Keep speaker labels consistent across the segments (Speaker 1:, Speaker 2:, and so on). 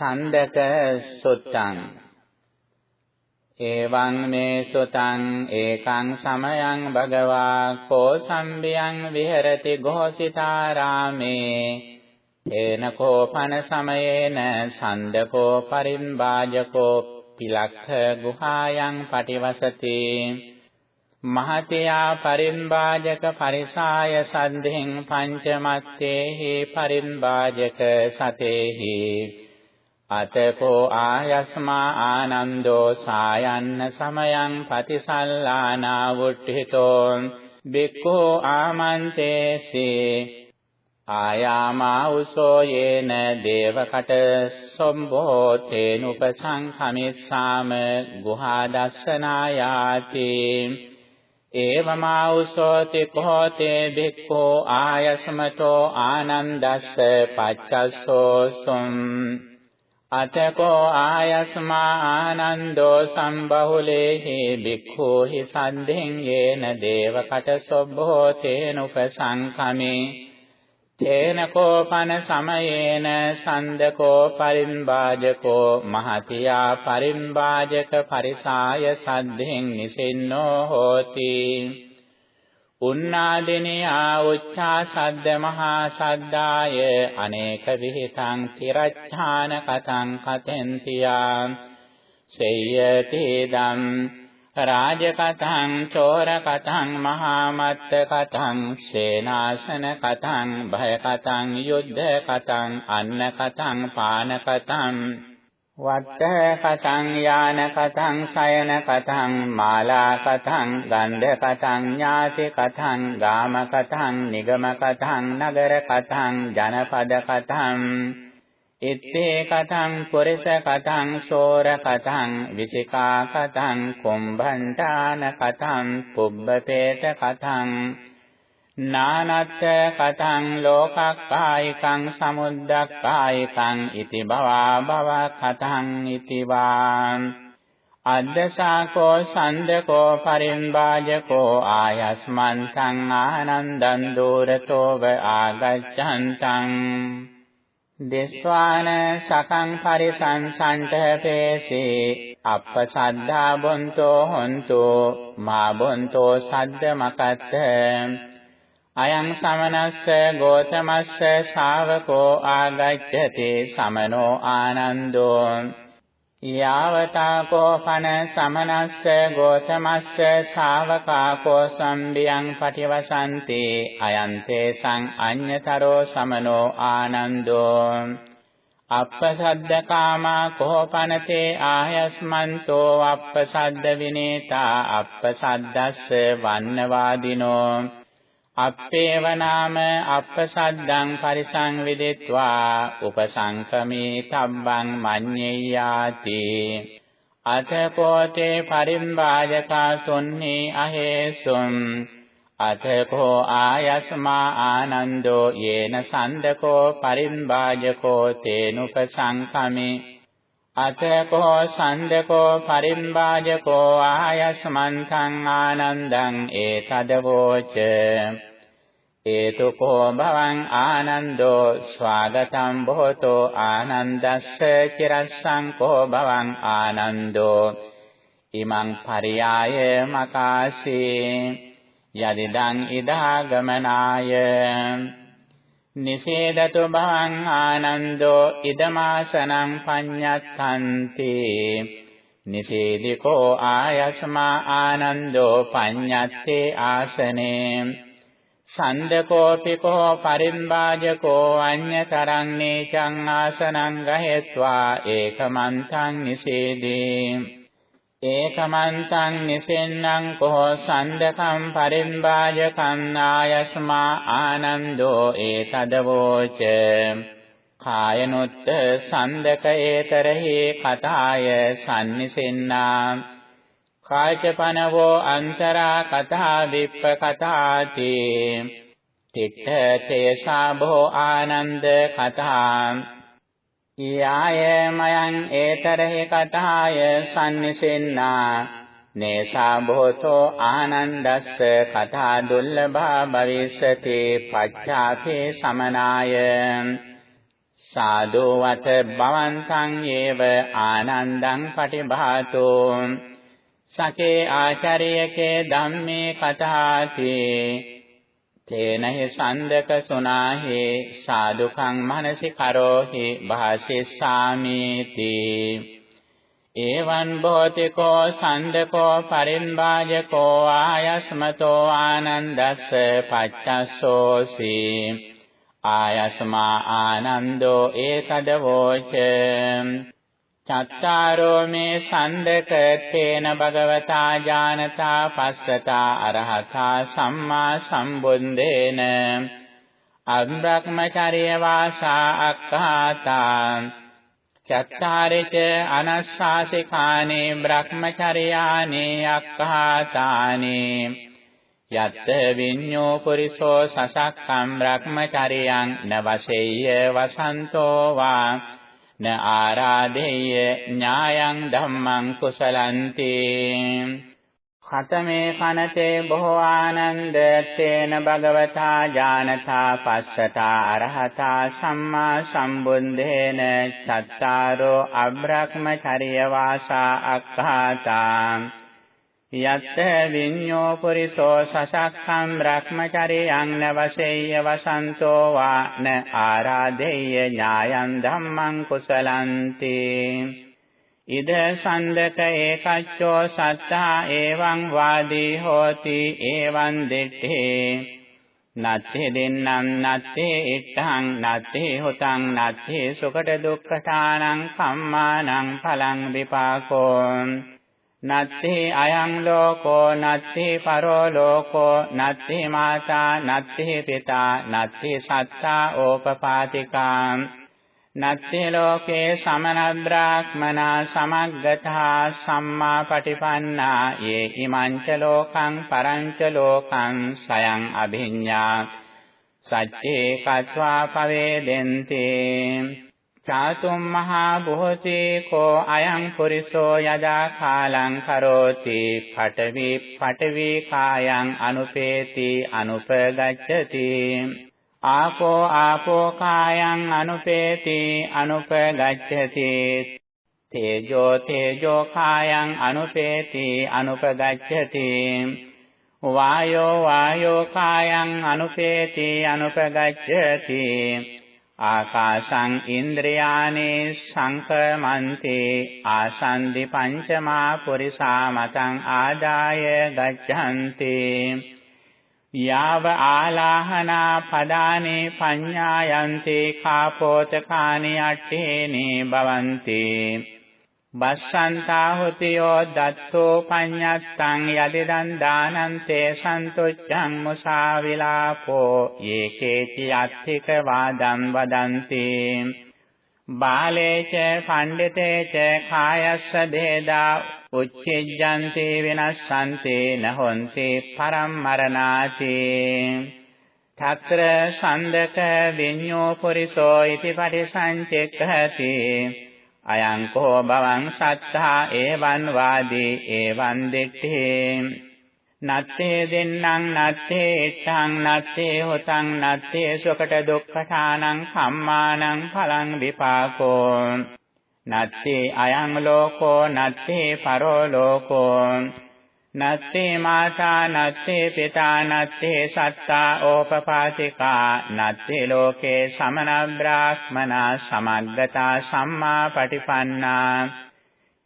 Speaker 1: සන්දක සුත්තං। එවං මේ සුතං ඒකං සමයං භගවා කෝ සම්බියං විහෙරති ഘോഷිතාරාමේ තේන කෝපන සමයේන සන්දකෝ පරිම්බාජකෝ පිලක්ඛ ගුහායන් පටිවසති। මහතයා පරිම්බාජක පරිසාය සද්ධෙන් පංචමත්තේහි පරිම්බාජක සතේහි। අතකෝ ආයස්මා ආනන්දෝ සායන්න සමයං පතිසල්ලානා වුට්ඨිතෝ බික්ඛෝ ආමන්තේසේ ආයාමා උසෝ යේන දේවකට සම්භෝ තේනුපසංඛමිස්සාම ගුහා දස්සනායාති ඒවමාඋසෝති කෝතේ භික්ඛෝ ආයස්මතෝ ආනන්දස්ස පච්චස්සෝසුම් අතකෝ ආයස්මා ආනන්දෝ සම්බහුලේහි භික්ඛූහි සද්ධෙන් යේන දේවකට සොබ්බෝ තේනුපසංඛමේ. තේන කෝපන සමයේන සන්දකෝ පරිම්බාජකෝ මහතියා පරිම්බාජක පරිසාය සද්ධෙන් නිසින්නෝ හෝති. උන්නාදිනියා උච්චා සද්ද මහා සද්දාය අනේක විහිතං තිරච්ඡාන කතං කතෙන්තියා සේයති දම් රාජකතං චෝරකතං මහාමත්ත කතං සේනාසන කතං භයකතං යුද්ධකතං අන්නකතං පානකතං වට්ට කතං යාන කතං සයන කතං මාලා කතං ගන්ධ කතං ඥාති කතං ගාම කතං නිගම කතං නගර කතං ජනපද කතං ඉත්තේ කතං පුරිස කතං සෝර කතං විසිකා කතං කුම්භණ්ඨාන කතං පුබ්බපේත කතං නානත්ත කතං ලෝකක්කායිකං සමුද්දක්කායිකං ඉති භවා භව කතං ඉති වාං. අද්දසාකෝ සන්දකෝ පරිම්බාජකෝ ආයස්මන්තං ආනන්දං දූරතෝව ආගච්ඡන්තං. දෙස්වාන සකං පරිසංසන්ත පේසේ අප්පසද්ධා බොන්තෝ හොන්තෝ මා බොන්තෝ සද්ද මකත්ත අයං සමනස්ස ගෝතමස්ස ශාවකෝ ආගච්ඡති සමනෝ ආනන්දෝ යාවතා කෝපන සමනස්ස ගෝතමස්ස ශාවකා කෝ සම්බියං පටිවසන්ති අයන්තේ සං අඤ්‍යතරෝ සමනෝ ආනන්දෝ අප්පසද්දකාමා කෝපනතේ ආයස්මන්තෝ අප්පසද්ද විනේතා අප්පසද්දස්ස වන්නවාදිනෝ අප්පේව නාම අප්පසද්දං පරිසංවිදිත්වා උපසංකමේ තබ්බං මඤ්ඤෙය්‍යාති අතකෝතේ පරිම්බාජකා තුන්නි අහේසුම් අතකෝ ආයස්මා ආනන්දෝ යේන සන්දකෝ පරිම්බාජකෝ තේනුපසංකමේ අතකෝ සන්දකෝ පරිම්බාජකෝ ආයස්මන්තං ආනන්දං ඒතදවෝච ඒතුකෝ භවං ආනන්දෝ ස්වාගතං බොහෝතෝ ආනන්දස්ස චිරස්සං කෝ භවං ආනන්දෝ ඉමං පරියාය මකාසේ යදිදං ඉදාගමනාය නිසේදතු භවං ආනන්දෝ ඉදමාසනං පඤ්ඤත්තන්ති නිසේදිකෝ ආයස්මා ආනන්දෝ පඤ්ඤත්තේ ආසනේ සන්දකෝපිකෝ පරිම්බාජකෝ අඤ්‍යතරං නේචං ආසනං ගහෙත්වා ඒකමන්තං නිසේදී. ඒකමන්තං නිසෙන්නං කෝ සන්දකම් පරිම්බාජකං ආයස්මා ආනන්දෝ ඒතදවෝච. කායනොත්ත සන්දක ඒතරහි කතාය සම්නිසෙන්නා කාචපනවෝ අන්තරා කතා විප්ප කතාති තිට්ඨ තේසා භෝ ආනන්ද කතා. යාය මයං ඒතරහි කතාය සම්නිසෙන්නා. නේසා භෝතෝ ආනන්දස්ස කතා දුල්ලභා භවිස්සති පච්චාපේ සමනාය. සාදු වත භවන්තං ඒව ආනන්දං පටිභාතෝ. සකේ ආචාර්යකේ ධම්මේ කතාති තේනහි සන්දක සුනාහි සාදුකං මනසි කරෝහි භාසිස්සාමීති එවං භෝතිකෝ සන්දකෝ පරින්වාජකෝ ආයස්මතෝ ආනන්දස්ස පච්චස්සෝසි ආයස්මා ආනන්දෝ ඒතදවෝච චත්තාරෝ මේ සන්දක තේන භගවතා ඥානතා පස්සතා අරහතා සම්මා සම්බුද්දේන අබ්‍රහ්මචර්ය වාසා අක්ඛාතා චත්තාරිච අනස්සාසිකානේ බ්‍රහ්මචර්යානේ අක්ඛාතානේ යත්ත විඤ්ඤෝ පුරිසෝ සසක්කම් බ්‍රහ්මචර්යං නවසෙය්‍ය වසන්තෝ වා න ආරාදේය ඥායං ධම්මං කුසලන්ති. ඛතමේ කනතේ බොහෝ ආනන්ද තේන භගවතා ඥානතා පස්සතා අරහතා සම්මා සම්බුද්දේන චත්තාරෝ අබ්‍රහ්මචර්ය වාසා අක්ඛාතා. යත්ත විඤ්ඤෝ පුරිසෝ සසක්ඛම් බ්‍රහ්මචරියං නවසෙය්‍ය වසන්තෝ වා න ආරාදෙය්‍ය ඥායං ධම්මං කුසලන්ති ඉද සන්දක ඒකච්චෝ සත්තා එවං වාදී හෝති එවං දෙට්ඨේ නත්ථි දෙන්නම් නත්ථි ඉත්තං නත්ථි හුතං නත්ථි සුකට දුක්ඛතානං කම්මානං පලං විපාකෝ. නත්ති අයං ලෝකෝ නත්ති පරෝ ලෝකෝ නත්ති මාතා නත්ති පිතා නත්ති සත්තා ඕපපාතිකා. නත්ති ලෝකේ සමන බ්‍රාහ්මනා සමග්ගතා සම්මා පටිපන්නා යේ ඉමංච ලෝකං පරංච ලෝකං සයං අභිඤ්ඤා. සච්චේ කତ୍වා පවේදෙන්ති. චාතුම් මහා බොහෝසේ කෝ අයං පුරිසෝ යදා කාලං කරෝති පඨවි පඨවි කායං අනුපේති අනුපගච්ඡති ආපෝ ආපෝ කායං අනුපේති අනුපගච්ඡති තේජෝ තේජෝ කායං අනුපේති අනුපගච්ඡති වායෝ වායෝ කායං අනුපේති අනුපගච්ඡති ආකාශං ඉන්ද්‍රයානේ සංකමන්තේ ආසන්දි පංචමා පුරිසා මතං ආදාය ගච්ඡන්ති යාව ආලාහනා පදානේ පඤ්ඤායන්තේ කාපෝතකානි අට්ඨේනේ භවන්තේ බස්සන්තා හොතියෝ දත්තෝ පඤ්ඤත්තං යදිදන් දානන්තේ සන්තුච්ඡං මුසාවිලාපෝ ඒකේති අත්ථික වාදං වදන්ති. බාලේච පණ්ඩිතේච කායස්ස බේදා උච්චෙජ්ජන්ති විනස්සන්ති නහොන්ති පරම්මරණාති. తත්‍ර සන්දක විඤ්ඤෝ පුරිසෝ ඉති පරිසංචෙක්ඛති අයං කෝ බවං සත්තා එවං වාදී එවං දිත්තේ නත්තේ දෙන්නං නත්තේ ඉත්තං නත්තේ හොතං නත්තේ සුකට දුක්ඛානං සම්මානං පලං විපාකෝ. නත්තේ අයං ලෝකෝ නත්තේ පරෝ ලෝකෝ. නත්තේ මාතා නත්තේ පිතා නත්තේ සත්තා ඕපපාතිකා නත්තේ ලෝකේ සමන බ්‍රාහ්මනා සමග්ගතා සම්මා පටිපන්නා.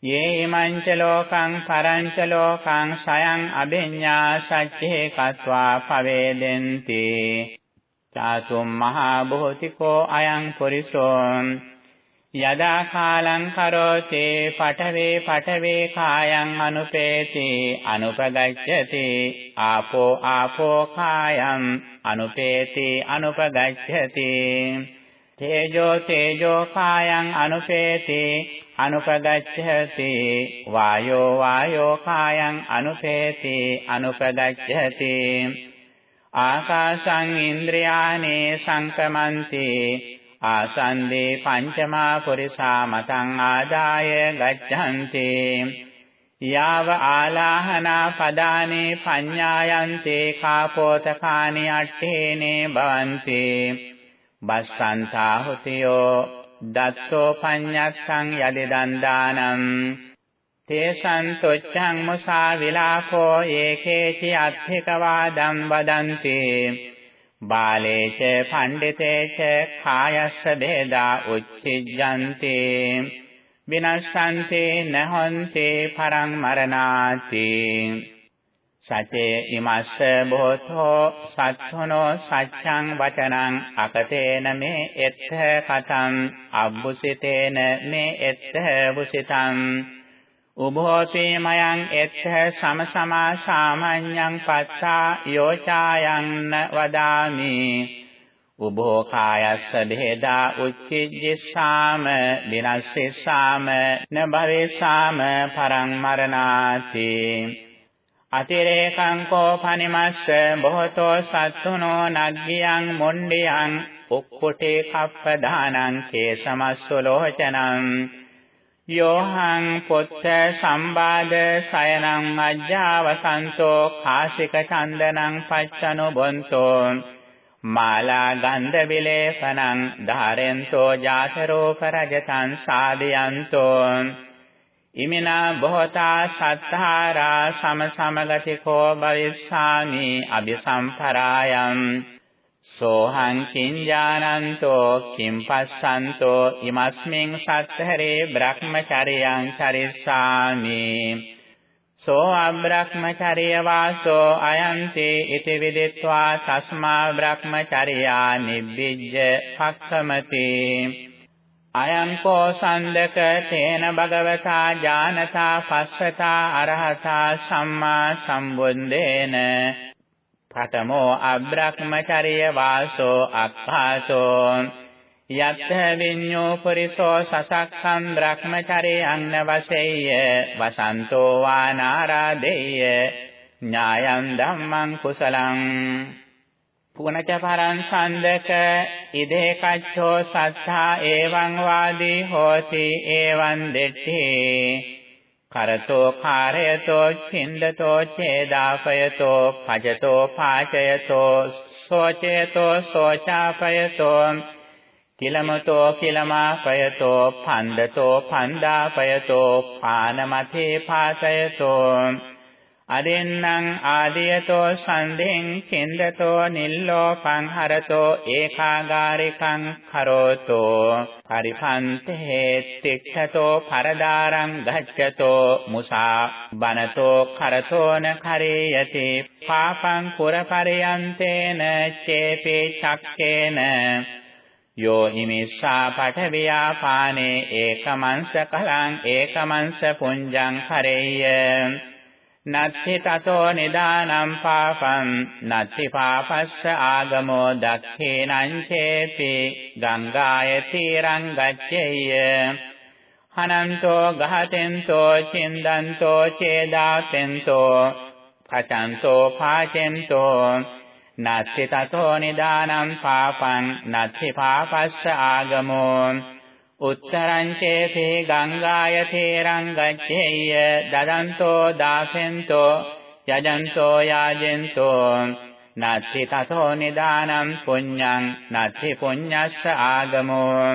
Speaker 1: යේ ඉමංච ලෝකං පරංච ලෝකං සයං අභිඤ්ඤා සච්චේ කତ୍වා පවේදෙන්ති. චාතුම් මහා භෝතිකෝ අයං පුරිසෝ. යදා කාලං කරෝති පඨවේ පඨවේ කායං අනුපේති අනුපගච්ඡති ආපෝ ආපෝ කායං අනුපේති අනුපගච්ඡති. තේජෝ තේජෝ කායං අනුපේති අනුපගච්ඡති. වායෝ වායෝ කායං අනුපේති අනුපගච්ඡති. ආකාශං ඉන්ද්‍රයානේ සංකමන්ති ආසන්දේ පංචමා පුරිසා මතං ආදාය ගච්ඡanti යාව ආලාහනා පදානේ පඤ්ඤායන්තේ කාපෝතකානි අට්ඨේනේ භවಂತಿ බස්සන්තා හොතියෝ දත්තෝ පඤ්ඤත්තං යදිදන් දානම් තේසං තොච්ඡං මුසා විලාපෝ ඒකේචි අත්ථික වාදම් වදන්ති. බාලේච පණ්ඩිතේච කායස්ස බේදා උච්චිජ්ජන්ති විනස්සන්ති නහොන්ති පරං මරණාති සචේ ඉමස්ස බොහෝතෝ සත්තුනෝ සච්ඡං වචනං අකතේන මේ එත්ථ කතං අබ්බුසිතේන මේ එත්ථ වුසිතං උභෝති මයං එත්ථ සමසමා සාමඤ්ඤං පත්තා යෝචායන් වදාමි. උභෝ කායස්ස බෙහෙදා උච්චිජ්ජස්සාම විනස්සෙස්සාම න භවේසාම පරං මරණාති. අතිරේකං කෝ පනිමස්ස බොහෝතෝ සත්තුනෝ නග්ගියං මොණ්ඩියං උක්කුටේ කප්පදානං කේසමස්සලෝචනං යෝහං පොත්ත සම්බාද සයනං අජ්ජාවසන්තෝ කාසික චන්දනං පච්චනු බොන්තෝ මාලා ගන්ධ විලේපනං ධාරෙන්තෝ ජාතරෝප රජතං සාදයන්තෝ ඉමිනා බොහෝතා සත්තාරා සම සමගතිකෝ භවිස්සාමි අபிසම්පරායම් සෝහං කිංජානන්තෝ කිම් පස්සන්තෝ ඉමස්මින් සත්තරේ බ්‍රහ්මචර්යං චරිස්සාමි। සෝ අබ්‍රහ්මචර්ය වාසෝ අයන්ති ඉති විදිත්වා තස්මා බ්‍රහ්මචර්යා නිබ්බිජ්ජ පක්ඛමති අයං කෝ සන්දක තේන භගවතා ඥානතා පස්සතා අරහතා සම්මා සම්බුද්දේන පඨමෝ අබ්‍රහ්මචර්ය වාසෝ අක්ඛාසෝ යත්ථ විඤ්ඤෝ පුරිසෝ සසක්ඛං බ්‍රහ්මචර්යං නවසෙය්‍ය වසන්තෝ වානාරාදෙය්‍ය ඥායං ධම්මං කුසලං පුනච පරං සන්දක ඉදේ කච්ඡෝ සත්තා එවං වාදී හෝති එවං දෙට්ඨි කරතෝ කාරයතෝ චින්දතෝ ඡේදාපයතෝ පජතෝ පාචයතෝ සෝචේතෝ සෝචාපයතෝ කිලමතෝ කිලමාපයතෝ පන්දතෝ පන්දාපයතෝ පානමතේ පාසයතෝ අදෙන්නං ආදියතෝ සන්දෙන් චින්දතෝ නිල්ලෝපං හරතෝ ඒකාගාරිකං කරෝතෝ පරිපන්තේ තික්ඛතෝ පරදාරං ගච්ඡතෝ මුසා බනතෝ කරතෝන කරේයති පාපං පුරපරයන්තේන චේපේ චක්කේන යෝ හිමිස්සා පඨවියාපානේ ඒකමංශ කලං ඒකමංශ පුඤ්ජං කරේය නත්ති තතෝ නිදානම් පාපං නත්ති පාපස්ස ආගමෝ දක්ඛේනං චේති ගංගාය තීරං ගච්ඡේය. හනන්තෝ ගහතෙන්තෝ චින්දන්තෝ චේදාතෙන්තෝ පචන්තෝ පාචෙන්තෝ. නත්ති තතෝ නිදානම් පාපං නත්ති පාපස්ස ආගමෝ උත්තරං චේතේ ගංගාය තේරං ගච්ඡේය। දදන්තෝ දාසෙන්තෝ යජන්තෝ යාජෙන්තෝ। නත්ති තතෝ නිදානම් පුඤ්ඤං නත්ති පුඤ්ඤස්ස ආගමෝ।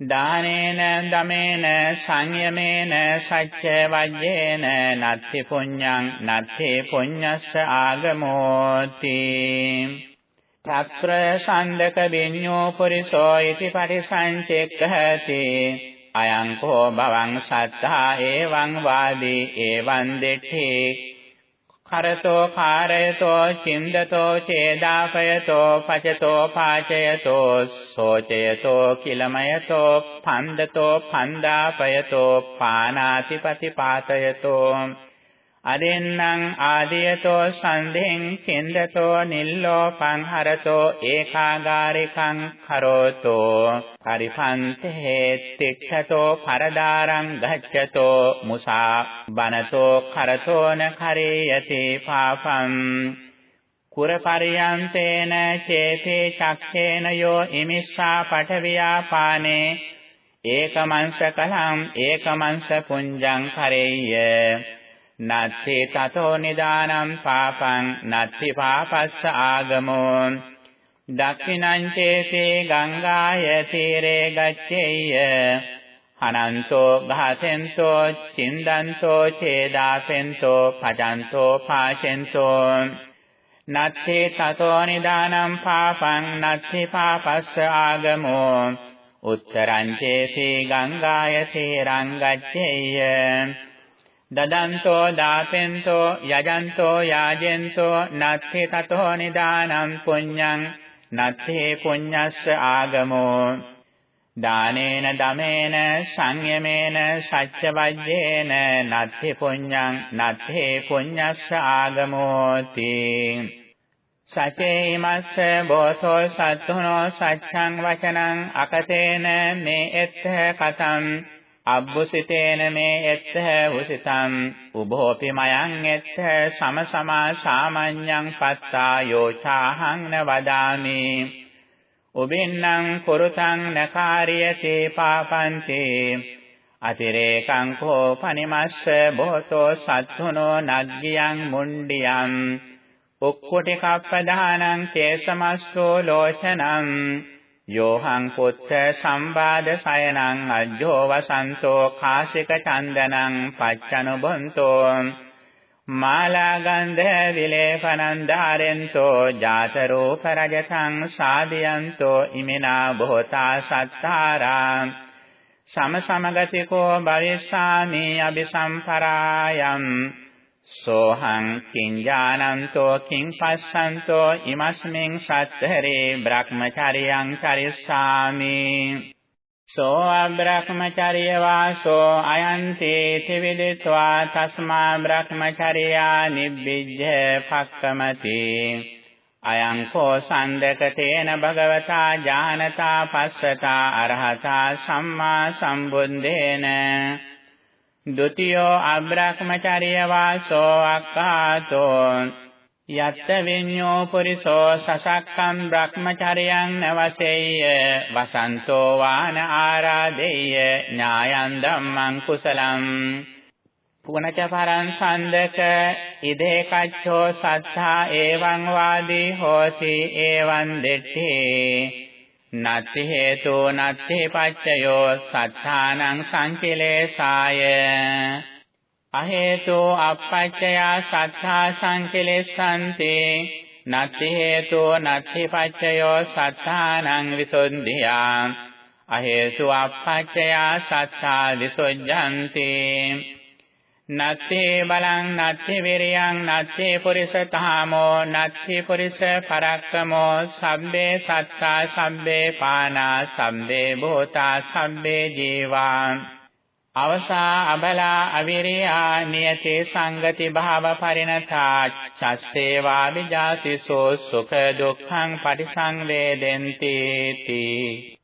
Speaker 1: දානේන දමේන සංයමේන සච්ච වජ්ජේන නත්ති පුඤ්ඤං නත්ති පුඤ්ඤස්ස ආගමෝති। తత్ర సందక විඤ්ඤෝ පුරිසෝ इति පරිසංචෙක්ඛති අයං කෝ භවං සත්තා එවං වාදී එවං දෙට්ඨි කරතෝ කාරයතෝ චින්දතෝ චේදාපයතෝ පචතෝ පාචයතෝ සෝචයතෝ කිලමයතෝ පන්දතෝ පන්දාපයතෝ පානාතිපතිපාතයතෝ අදෙන්නං ආදියතෝ සන්දෙන් චින්දතෝ නිල්ලෝපං හරතෝ ඒකාගාරිකං කරෝතෝ පරිපන්තේ තික්ඛතෝ පරදාරං ගච්ඡතෝ මුසා බනතෝ කරතෝන කරේයති පාපං. කුරපරියන්තේන චේතේ චක්ඛේන යෝ ඉමිස්සා පඨවියාපානේ ඒකමංශ කලං ඒකමංශ පුඤ්ජං කරේය නත්ති තතෝ නිදානම් පාපං නත්ති පාපස්ස ආගමෝ දක්ඛිනං චේතේ ගංගාය තීරේ ගච්ඡේය අනන්තෝ ඝාතෙන්තෝ චින්දන්තෝ ඡේදාපෙන්තෝ පජන්තෝ පාචෙන්තෝ නත්ථි තතෝ නිදානම් පාපං නත්ථි පාපස්ස ආගමෝ උත්තරං චේති ගංගාය තීරං ගච්ඡේය දදන්තෝ දාපෙන්තෝ යජන්තෝ යාජෙන්තෝ නත්ථි තතෝ නිදානම් පුඤ්ඤං නත්ථි පුඤ්ඤස්ස ආගමෝ දානේන දමේන සංයමේන සච්චවජ්ජේන නත්ථි පුඤ්ඤං නත්ථි පුඤ්ඤස්ස ආගමෝති සචේමස්ස බෝසෝ සත්තුනෝ සච්ඡං වචනං අකතේන මේ එත්ථ කතං අබ්බුසිතේන මේ එත්ථ උසිතං උභෝපි මයං එත්ථ සමසමා සාමඤ්ඤං පත්තා යෝචාහං න වදාමි. උබින්නම් කුරුතං නකාරියති පාපන්තේ. අතිරේකං කෝ පනිමස්ස බොතෝ සත්තුනෝ නග්ගියං මුණ්ඩියං. උක්කුටි කප්පදානං කේසමස්සෝ ලෝචනං. යෝහං පුත්ත සම්බාද සයනං අජ්ජෝ වසන්තෝ කාසික චන්දනං පච්චනුබන්තෝ මාලා ගන්ධ විලේපනං ධාරෙන්තෝ ජාත රූප රජතං සාදියන්තෝ ඉමිනා බොහෝතා සත්තාරා සම සමගතිකෝ භවිස්සාමි අபிසම්පරායම් සෝහං කිංජානන්තෝ කිං පස්සන්තෝ ඉමස්මින් සත්තරේ බ්‍රහ්මචර්යං චරිස්සාමි සෝ අබ්‍රහ්මචර්ය වාසෝ අයන්ති තිවිදිत्वा තස්මා බ්‍රහ්මචර්යා නිබ්බිජ්ජ පක්කමති අයං කෝ සන්දකතේන භගවතා ඥානතා පස්සතා අරහතා සම්මා සම්බුද්දේන ဒ ුතියෝ අබ්‍රහ්මචර්ය වාසෝ අක්ඛාතෝ යත්ත විඤ්ඤෝ පුරිසෝ සසක්කම් බ්‍රහ්මචර්යං නවසෙය්‍ය වසන්තෝ වාන ආරාදෙය්‍ය ඥායං ධම්මං කුසලං පුනච පරං සන්දක ඉදේ කච්ඡෝ සත්තා එවං වාදී හෝති එවං දෙට්ඨි නත්ති හේතෝ නත්ති පච්චයෝ සත්තානං සංකිලේසාය. අහේතෝ අපච්චයා සත්තා සංකිලෙස්සන්ති. නත්ති හේතෝ නත්ති පච්චයෝ සත්තානං විසුද්ධියා. අහේතු අපච්චයා සත්තා විසුද්ධන්ති. නත්ති බලං නත්ති විරියං නත්ති පුරිසතාමෝ නත්ති පුරිස පරක්කමෝ සම්බේ සත්තා සම්බේ පානා සම්බේ භූතා සම්බේ ජීවා අවසා අබලා අවිරියා නියති සංගති භාව පරිණතා චස්සේවා විජාතිසෝ සුඛ දුක්ඛං පටිසංවේදෙන්ති තී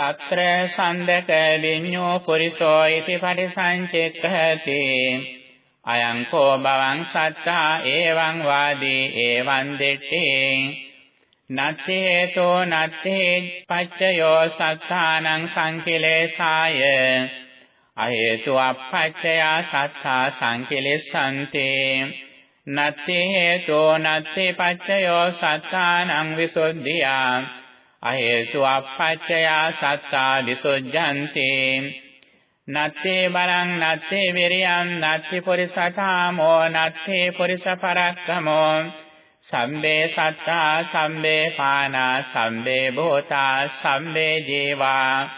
Speaker 1: తත්‍ර සන්දක විඤ්ඤෝ පුරිසෝ ඉති පටිසංචෙක්ඛති අයං කෝ බවං සත්තා එවං වාදී එවං දෙට්ඨි නත්ථි හේතෝ නත්ථි පච්චයෝ සත්තානං සංකිලේසාය අහේතු අපච්චයා සත්තා සංකිලෙස්සන්ති නත්ති හේතෝ නත්ති පච්චයෝ සත්තානං විසුද්ධියා අහේතු අපච්චයා සත්තා විසුද්ධන්ති නත්ති බරං නත්ති විරියං නත්ති පුරිසතාමෝ නත්ති පුරිස පරක්කමෝ සම්බේ සත්තා සම්බේ පානා සම්බේ භූතා සම්බේ ජීවා.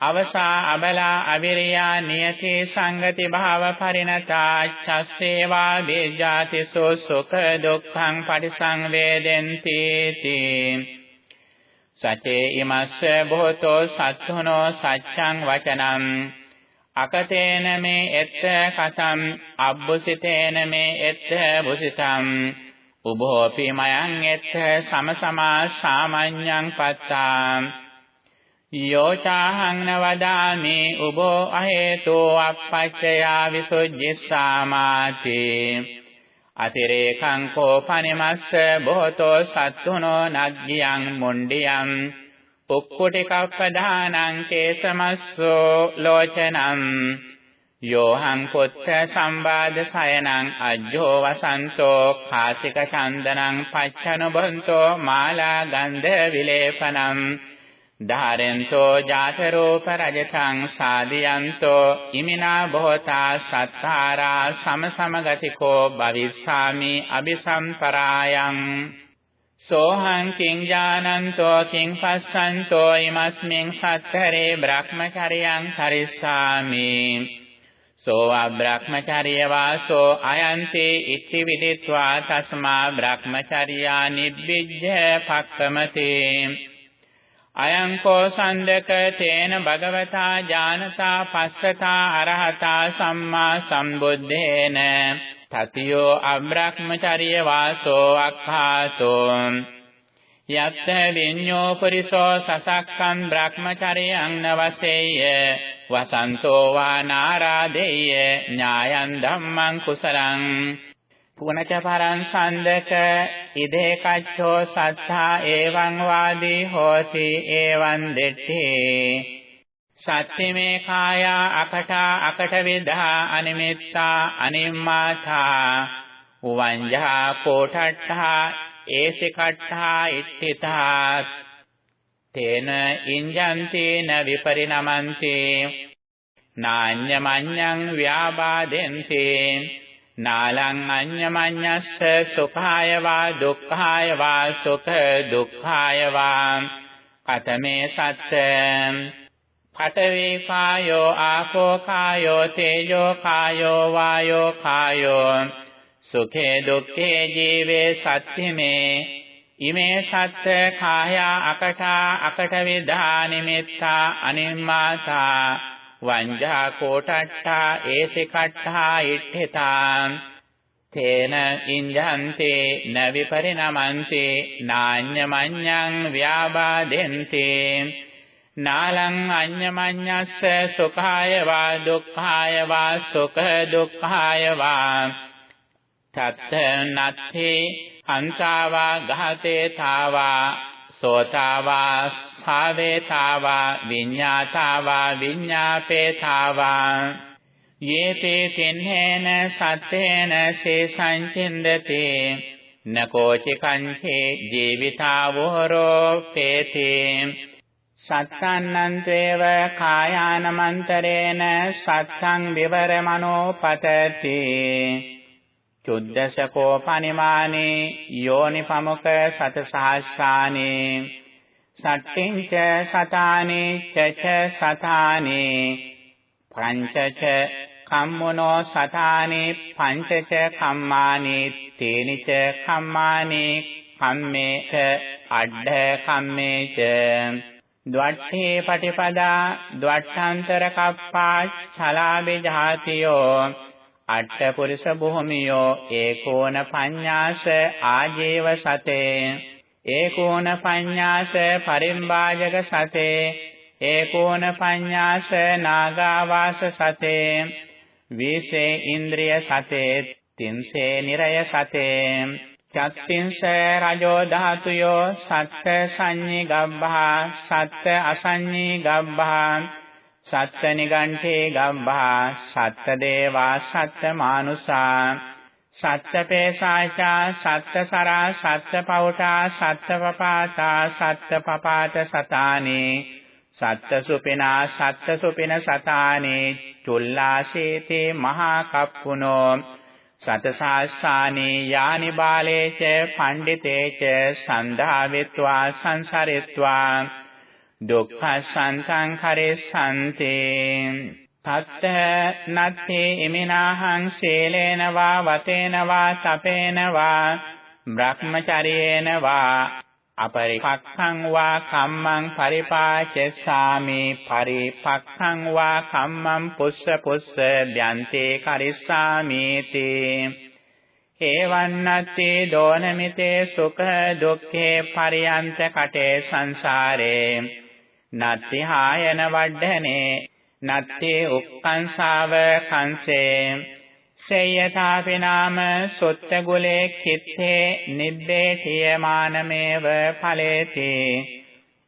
Speaker 1: අවසා අබලා අවිරියා නියති සංගති භාව පරිණතා චස්සේවා බේජාතිසෝ සුඛ දුක්ඛං පරිසංවේදෙන්ති තී. සචේ ඉමස්ස බොහෝතෝ සත්තුනෝ සච්ඡං වචනං। අකතේන මේ එත්ත කතම් අබ්බුසිතේන මේ එත්ත බුසිතං। උභෝපි මයං එත්ත සමසමා සාමඤ්ඤං පත්තා। යෝචාහං නවදාමි උබෝ අහේතෝ අපච්චයා විසුජ්ජිස්සාමාති අතිරේකං කෝපනිමස්ස බොහෝතෝ සත්තුනෝ නග්ගියං මුණ්ඩියං උක්කුටි කප්පදානං කේසමස්සෝ ලෝචනං යෝහං පුත්ත සම්බාද සයනං අජ්ජෝ වසන්තෝ කාසික චන්දනං පච්චනුබන්තෝ මාලා ගන්ධ විලේපනං ධාරෙන්තෝ ජාතරෝප රජතං සාදියන්තෝ ඉමිනා බොහෝතා සත්තාරා සමසමගතිකෝ භවිස්සාමි අபிසම්පරායං සෝහං කිං ඥානන්තෝ කිං පස්සන්තෝ ඉමස්මින් සත්තරේ බ්‍රහ්මචරියං කරිස්සාමි සෝ අබ්‍රහ්මචර්ය වාසෝ අයන්ති ඉති විදිත්වා තස්මා බ්‍රහ්මචර්යා නිබ්බිජ්ජ පක්කමතේ අයං කෝ සන්දක තේන භගවතා ඥානතා පස්සතා අරහතා සම්මා සම්බුද්දේන තතියෝ අබ්‍රහ්මචර්ය වාසෝ අක්ඛාතෝ යත්ත විඤ්ඤෝ පුරිසෝ සසක්කම් බ්‍රහ්මචර්යං නවසෙය්‍ය වසන්තෝ වා නාරාදෙය්‍ය ඥායං ධම්මං කුසලං පුනච පරං සන්දක ඉදේ කච්චෝ සත්තා එවං වාදී හෝති එවං දෙට්ඨි සත්‍තිමේ කායා අකටා අකට විදා අනිමිත්තා අනිම්මාථා උවංජා කෝඨට්ඨා ඒසිකට්ඨා ඉට්ඨිතා තේන ඉංජන්තේන විපරිණමන්ති නාඤ්ඤමඤ්ඤං ව්‍යාබාදෙන්තේ නාලං අඤ්ඤමඤ්ඤස්ස සුඛාය වා දුක්ඛාය වා සුඛ දුක්ඛාය වා කතමේ සත්ත පඨවි කායෝ ආපෝ කායෝ තේජෝ කායෝ වායෝ කායෝ සුඛේ දුක්ඛේ ජීවේ සත්‍යමේ ඉමේ සත්ත කාය අකටා අකට විධා නිමිත්තා අනිම්මාතා වංජා කෝටට්ඨා ඒසිකට්ඨා ඉට්ඨිතා තේන ඉන්ජන්තේ න විපරිණමන්තේ නාඤ්ඤමඤ්ඤං ව්‍යාබාදෙන්තේ නාලං අඤ්ඤමඤ්ඤස්ස සුඛාය වා දුක්ඛාය වා සුඛ දුක්ඛාය වා තත්ත නත්ථේ හංසාවා ගහතේ තාවා සෝතාවා සාවේතාවා විඤ්ඤාතාවා විඤ්ඤාපේතාවා යේතේ තින්හේන සත්තේන සේසං චින්දති නකෝචි කංචේ ජීවිතාවෝරෝ පේතේ සත්තන්නන්තේව කායානමන්තරේන සත්තං විවරමනෝ පතති චුද්දසකෝ පනිමානේ යෝනිපමුක සත සහස්සානේ සට්ඨින්ච සතානේ චච සතානේ පංචච කම්මනෝ සතානේ පංචච කම්මානේ තේනිච කම්මානේ කම්මේච අඩ්ඩ කම්මේච ද්වට්ඨේ පටිපදා ද්වට්ඨාන්තර කප්පා ඡලාබේ ජාතියෝ අට්ඨ පුරුෂ භූමියෝ ඒකෝන පඤ්ඤාස ආජේව සතේ ඒකෝන පඤ්ඤාස පරිම්බාජක සතේ ඒකෝන පඤ්ඤාස නාගාවාස සතේ විසේ ඉන්ද්‍රිය සතේ තින්සේ නිරය සතේ චත්තින්ස රජෝ ධාතුයෝ සත්ත සංඤී ගබ්බා සත්ත අසංඤී ගබ්බා සත්ත නිගණ්ඨේ ගබ්බා සත්ත දේවා සත්ත මානුසා සත්තපේසාචා සත්තසරා සත්තපෞඨා සත්තපපාතා සත්තපපාත සතානේ සත්තසුපිනා සත්තසුපින සතානේ චුල්ලාසේතේ මහා කප්පුනෝ සතසාස්සානේ යානි බාලේච පණ්ඩිතේච සන්ධාවිත්වා සංසරිත්වා දුක්ඛ සංසං කරෙසන්තේ තත්ත නත්තේ ඉමිනාහං සීලේන වා වතේන වා තපේන වා බ්‍රහ්මචර්යේන වා අපරිපක්ඛං වා කම්මං පරිපාචෙස්සාමි පරිපක්ඛං වා කම්මං පුස්ස පුස්ස ද්‍යන්තේ කරිස්සාමි තේ ඒවන්නත්තේ දෝනමිතේ සුඛ දුක්ඛේ පරියන්ත කටේ සංසාරේ නත්ති හායන වඩ්ඩනේ නත්තේ උක්කංසාව කංසේ සේයථාපි නාම සොත්තගුලේ කිත්තේ නිද්දේඨිය මානමේව ඵලේති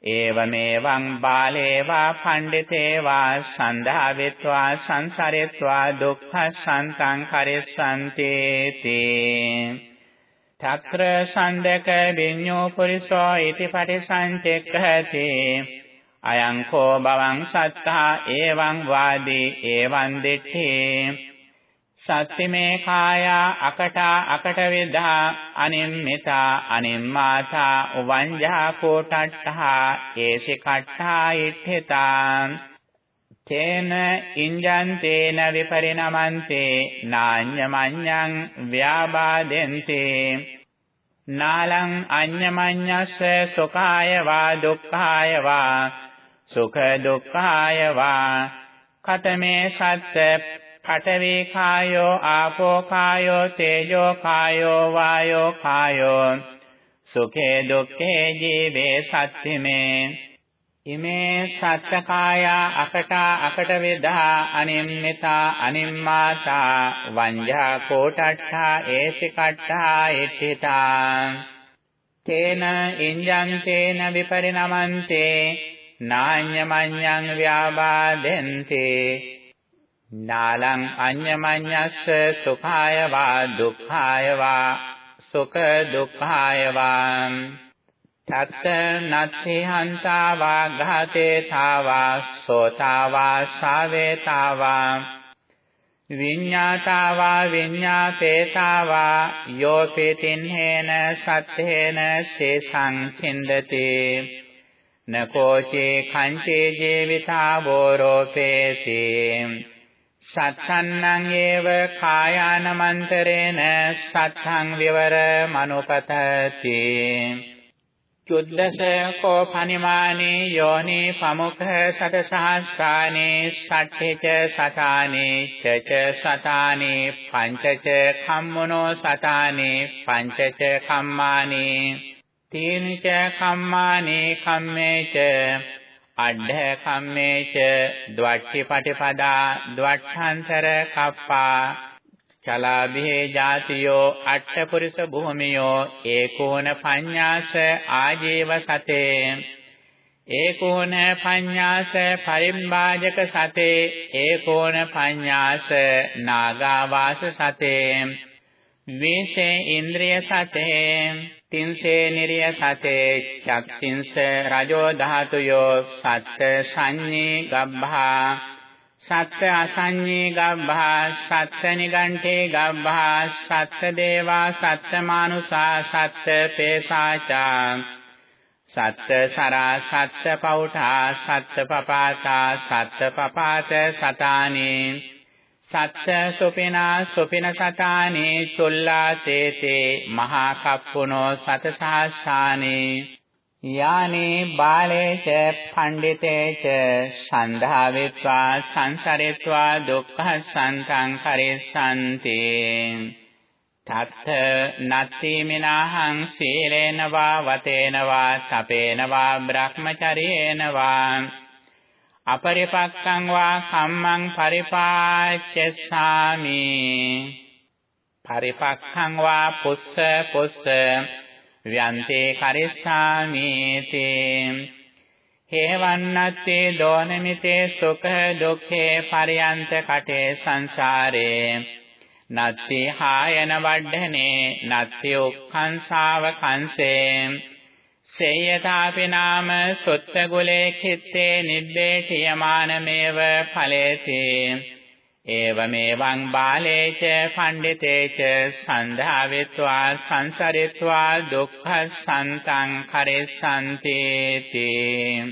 Speaker 1: ඒවමේවං බාලේවා පණ්ඩිතේවා සන්ධාවිත්වා සංසරෙත්වා දුක්ඛසන්තං කරිස්සන්ති තේ తත්‍ර සන්දක විඤ්ඤෝ පුරිසෝ ඉති පටිසංචෙක්ඛති අයං කෝ බවං සත්තා එවං වාදී එවං දිට්ඨි. සත්තිමේ කායා අකටා අකට විදා අනිම්මිතා අනිම්මාතා උවංජා කෝටට්ඨා ඒසි කට්ඨා ඉට්ඨිතා. තේන ඉඤ්ඤන්තේන විපරිණමන්තේ නාඤ්ඤමඤ්ඤං ව්‍යාබාදෙන්තේ. නාලං අඤ්ඤමඤ්ඤස්ස සුඛාය වා දුක්ඛාය වා සුඛ දුක්ඛාය වා කතමේ සත්ත පඨවි කායෝ ආපෝ කායෝ තේජෝ කායෝ වායෝ කායෝ සුඛේ දුක්ඛේ ජීවේ සත්‍තිමේ ඉමේ සත්තකාය අකටා අකට වේදා අනිම්මිතා අනිම්මාතා වංජා කෝටට්ඨා ඒසිකට්ඨා ඉත්තිතා තේන ඉඤ්ඤං තේන විපරිණමන්තේ නාඤ්ඤමඤ්ඤං ව්‍යාබාදෙන්තේ නාලං අඤ්ඤමඤ්ඤස්ස සුඛාය වා දුක්ඛාය වා සුඛ දුක්ඛාය වා। තත්ත නත්ථි හන්තා වා ඝාතේ තාවා සෝතා වා ශාවේතා වා। විඤ්ඤාතා වා විඤ්ඤාපේතා වා යෝපිතින්හෙන සත්තේන සේසං සින්දති නකෝචේ කංචේ ජීවිතා බෝරෝපේති සත්තන්නං ඒව කායානමන්තරේන සත්තං විවර මනුපතති. චුද්දස කෝ පනිමානේ යෝනි පමුඛ සත සහස්සානේ සට්ඨිච සතානේ චච සතානේ පංචච කම්මනෝ සතානේ පංචච කම්මානේ තීනිච කම්මානේ කම්මේච අඩ්ඩ කම්මේච ද්වට්ටි පටිපදා ද්වට්ඨාන්තර කප්පා චලාභේ ජාතියෝ අට්ඨපුරිස භූමියෝ ඒකෝන පඤ්ඤාස ආජීව සතේ ඒකෝන පඤ්ඤාස පරිම්බාජක සතේ ඒකෝන පඤ්ඤාස නාගාවාස සතේ විසේ ඉන්ද්‍රිය සතේ තින්සේ නිරිය සතේ චක්තින්ස රජෝ ධාතුයෝ සත්ත සංඤේ ගබ්භා සත්ත අසඤ්ඤේ ගබ්බා සත්ත නිගණ්ඨේ ගබ්බා සත්ත දේවා සත්ත මානුසා සත්ත පේසාචා සත්ත සරා සත්ත පෞඨා සත්ත පපාතා සත්ත පපාත සතානේ සත්ත සුපිනා සුපින සතානේ චුල්ලාසේතේ මහා කප්පුනෝ සත සහස්සානේ යානේ බාලේච පණ්ඩිතේච සන්ධාවිත්වා සංසරෙත්වා දුක්ඛසන්තං කරෙස්සන්ති. තත්ත නත්ති මිනාහං සීලේන වා වතේන වා තපේන වා බ්‍රහ්මචරේන වා අපරිපක්ඛං වා කම්මං පරිපාච්ඡසාමි. පරිපක්ඛං වා පුස්ස පුස්ස ව්‍යන්තේ කරිස්සාමීති. හේවන්නත්තේ දෝනමිතේ සුඛ දුක්ඛේ පරියන්ත කටේ සංසාරේ. නත්ති හායන වඩ්ඩනේ නත්ති උක්ඛංසාව කංසේ සේයතාපි නාම සුත්තගුලේ චිත්තේ නිබ්බේඨියමානමේව ඵලේතේ. ඒවමේවං බාලේච පණ්ඩිතේච සන්ධාවිත්වා සංසරිත්වා දුක්ඛසන්තං කරෙස්සන්ති තේ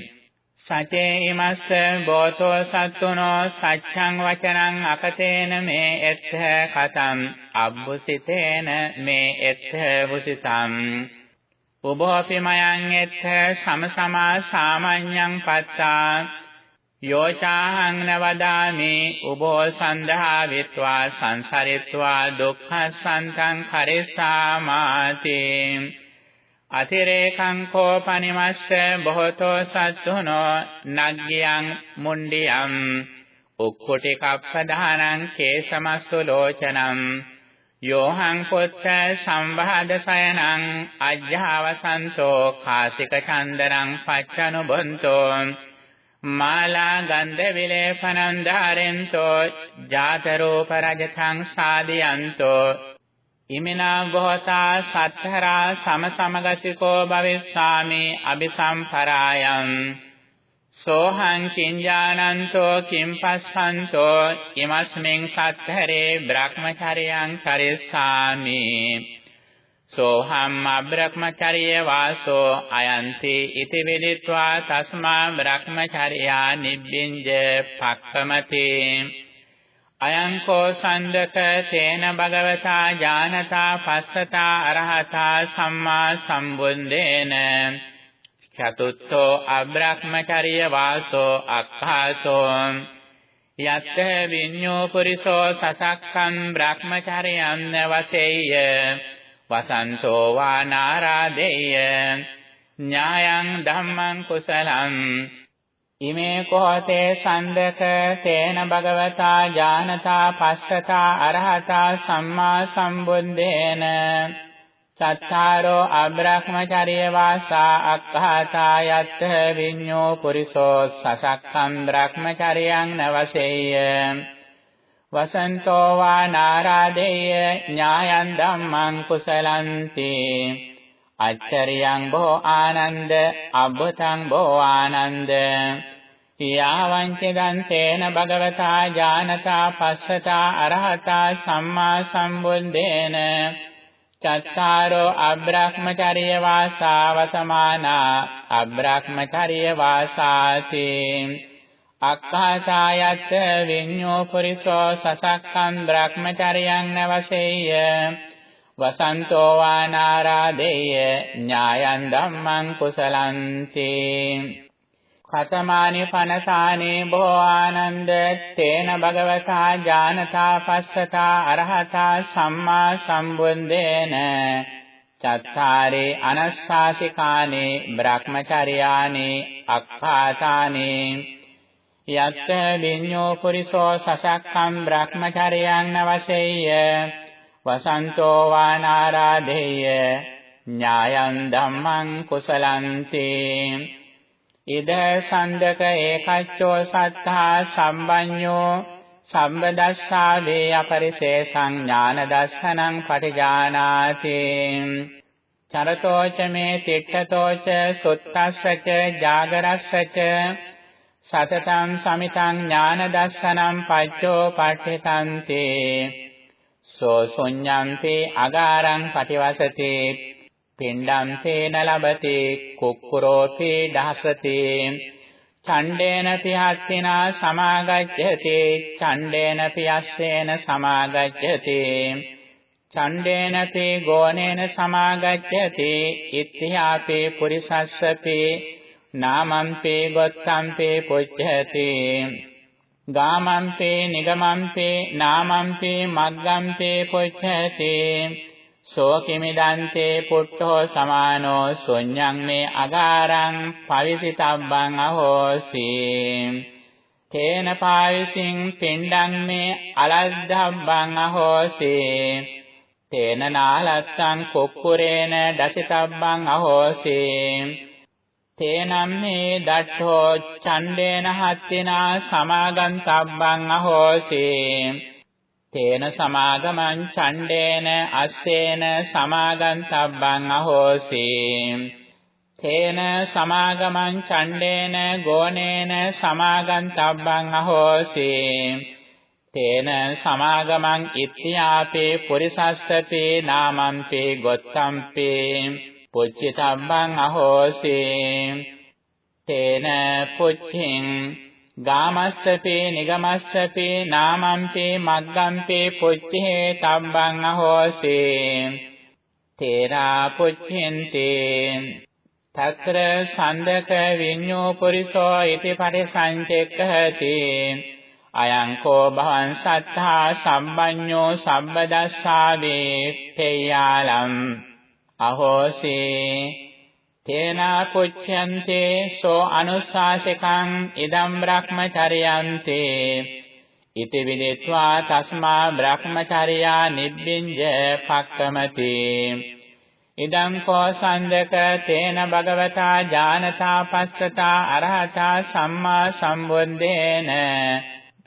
Speaker 1: සචේ ඉමස්ස බෝතෝ සත්තුනෝ සච්ඡං වචනං අකතේන මේ එත්ථ කතම් අබ්බුසිතේන මේ එත්ථ වුසිතම් උභෝපි මයං එත්ථ සමසමා සාමඤ්ඤං පත්තා යෝචාහං නවදාමි උබෝ සන්දහා විත්වා සංසරිත්වා දුක්ඛසන්තං කරෙස්සාමාති අතිරේකං කෝපනිමස්ස බොහෝතෝ සත්තුනෝ නග්ගයන් මුණ්ඩියම් උක්කුටි කප්පදානං කේසමස්සු ලෝචනං යෝහං පුත්ත සම්භාද සයනං අජ්ජාවසන්තෝ කාසික චන්දරං පච්චනුබන්තෝ මාලා ගන්ධ විලේපනං ධාරෙන්තෝ ජාත රූප රජතං සාදියන්තෝ ඉමිනා ගෝතා සත්තරා සම සමගතිකෝ භවිස්සාමි අபிසම්පරායං සෝහං කිංජානන්තෝ කිම්පස්සන්තෝ ඉමස්මින් සත්තරේ බ්‍රහ්මචර්යං චරිස්සාමි සෝහම් අබ්‍රහ්මචර්ය වාසෝ අයන්ති ඉති විදිත්වා තස්මා බ්‍රහ්මචර්යා නිබ්බින්ජ පක්කමති। අයං කෝ සන්දක තේන භගවතා ඥානතා පස්සතා අරහතා සම්මා සම්බුද්දේන චතුත්ථෝ අබ්‍රහ්මචර්ය වාසෝ අක්ඛාසෝ යත්ත විඤ්ඤෝ පුරිසෝ සසක්ඛං බ්‍රහ්මචර්යං වසෙය්‍ය වසන්තෝ වා නාරාදේය ඥායං ධම්මං කුසලං ඉමේ කෝතේ සන්දක තේන භගවතා ඥානතා පස්සතා අරහතා සම්මා සම්බුද්දේන සත්තාරෝ අබ්‍රහ්මචර්ය වාසා අක්ඛාතා යත්ත විඤ්ඤෝ පුරිසෝ සසක්ඛම් බ්‍රහ්මචර්යං නවසෙය්‍ය වසන්තෝ වා නාරාදේය ඥායන් ධම්මං කුසලන්ති. අච්චරියං බෝ ආනන්ද අබ්බතං බෝ ආනන්ද. යාවංච දන්තේන භගවතා ඥානතා පස්සතා අරහතා සම්මා සම්බුද්දේන. චත්තාරෝ අබ්‍රහ්මචර්ය වාසාව සමානා. අබ්‍රහ්මචර්ය වාසාති. අක්ඛාසායත් විඤ්ඤෝ පුරිසෝ සසක්ඛං බ්‍රහ්මචර්යං නවසෙය්‍ය වසන්තෝ වානාරාදේය ඥායන් ධම්මං කුසලන්ති. කතමානි පනසානේ බෝ ආනන්ද තේන භගවතා ඥානතා පස්සතා අරහතා සම්මා සම්බුද්දේන චත්තාරේ අනස්සාසිකානේ බ්‍රහ්මචර්යානේ අක්ඛාතානේ යත්ත විඤ්ඤෝ පුරිසෝ සසක්ඛම් බ්‍රහ්මචර්යං නවසෙය්‍ය වසන්තෝ වානාරාදේය ඥායං ධම්මං කුසලන්ති ඉද සන්දක ඒකච්චෝ සත්තා සම්බඤ්ඤෝ සම්බදස්සා වේ අපරිශේෂං ඥාන දස්සනං පටිජානාති. චරතෝච මේ තිට්ඨතෝච සුත්තස්සච ජාගරස්සච සතතං සමිතං ඥාන දස්සනං පච්චෝ පට්ඨිතන්ති සෝ ශුඤ්ඤන්ති අගාරං පටිවසති. පිණ්ඩං තේන ලබති කුක්කුරෝති දහසති. ඡණ්ඩේන පියස්සිනා සමාගච්ඡති ඡණ්ඩේන පියස්සේන සමාගච්ඡති. ඡණ්ඩේන පේ ගෝණේන සමාගච්ඡති ඉත්‍යාපේ පුරිසස්සපි නාමම්පේ ගොත්තම්පේ පුච්ඡති. ගාමම්පේ නිගමම්පේ නාමම්පේ මග්ගම්පේ පුච්ඡති. සෝකිමිදන්තේ පුට්ඨෝ සමානෝ ශුඤ්ඤං මේ අගාරං පවිසිතබ්බං අහෝසි. තේන පාවිසින් පිණ්ඩං මේ අලද්ධබ්බං අහෝසි. තේන නාලත්තං කුක්කුරේන දසිතබ්බං අහෝසි. තේනම් මේ දට්ඨෝ ඡණ්ඩේන හත්තිනා සමාගන්තබ්බං අහෝසි. තේන සමාගමං ඡණ්ඩේන අස්සේන සමාගන්තබ්බං අහෝසි. තේන සමාගමං ඡණ්ඩේන ගෝණේන සමාගන්තබ්බං අහෝසි. තේන සමාගමං ඉත්‍යාපේ පුරිසස්සපේ නාමම්පේ ගොත්තම්පේ පුච්චිතබ්බං අහෝසි. තේන පුච්චින් ගාමස්සපේ නිගමස්සපේ නාමම්පේ මග්ගම්පේ පුච්චේ තබ්බං අහෝසේ. තේරා පුච්චෙන්තේ. තත්‍ර සන්දක විඤ්ඤෝ පුරිසෝ ඉති පරිසංචෙක්ඛති. අයං කෝ භවං සත්තා සම්බඤ්ඤෝ සම්බදස්සාවේ තේයාලම් අහෝසේ. තේනා පුච්ඡන්තේ සෝ අනුශාසකං ඉදම් බ්‍රහ්මචර්යන්තේ. ඉති විදිත්වා තස්මා බ්‍රහ්මචර්යා නිබ්බින්ජ පක්කමති. ඉදං කෝ සන්දක තේන භගවතා ඥානතා පස්සතා අරහතා සම්මා සම්බුද්දේන.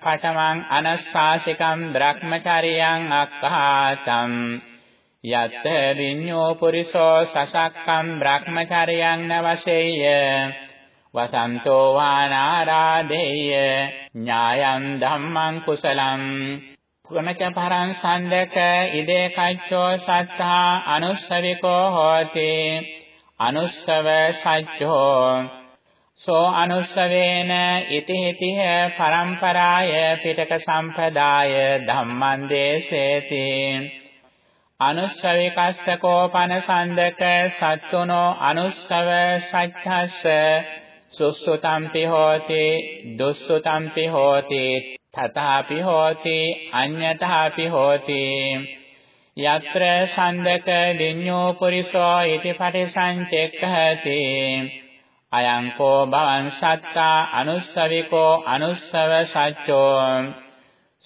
Speaker 1: පඨමං අනස්සාසිකම් බ්‍රහ්මචර්යං අක්ඛාතම් යත් විඤ්ඤෝ පුරිසෝ සසක්කම් බ්‍රහ්මචර්යං නවසෙය්‍ය වසන්තෝ වානාරාදේය ඥායං ධම්මං කුසලං. පුනච පරං සන්දක ඉදේ කච්චෝ සත්තා අනුස්සවිකෝ හෝති. අනුස්සව සච්චෝ සෝ අනුස්සවේන ඉති හිතිහ පරම්පරාය පිටක සම්පදාය ධම්මං දේශේති අනුස්සවිකස්ස කෝපන සන්දක සත්තුනෝ අනුස්සව සච්ඡස්ස සුස්සුතම්පි හෝති දුස්සුතම්පි හෝති තථාපි හෝති අඤ්ඤතාපි හෝති යත්‍ර සන්දක දිඤ්ඤෝ පුරිසෝ ඉති පටිසංචෙක්ඛති අයං කෝ භවං සත්තා අනුස්සවිකෝ අනුස්සව සච්චෝ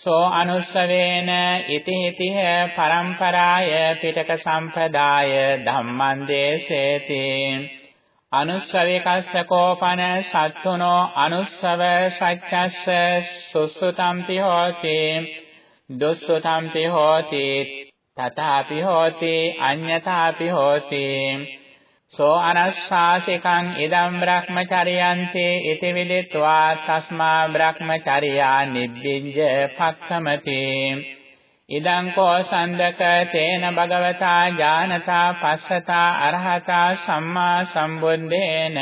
Speaker 1: සෝ අනුස්සවේන ඉති හිතිහ පරම්පරාය පිටක සම්පදාය ධම්මං දේශේති. අනුස්සවේ කස්සකෝපන සත්තුනෝ අනුස්සව සච්චස්ස සුසුතම්පි හෝති. දුස්සුතම්පි හෝති තථාපි හෝති අඤ්ඤතාපි හෝති. සෝ අනස්සාසිකං ඉදම් බ්‍රහ්මචරියන්ති ඉති විදිත්වා තස්මා බ්‍රහ්මචර්යා නිබ්බින්ජ පක්ඛමති ඉදං කෝ සන්දක තේන භගවතා ඥානතා පස්සතා අරහතා සම්මා සම්බුද්දේන.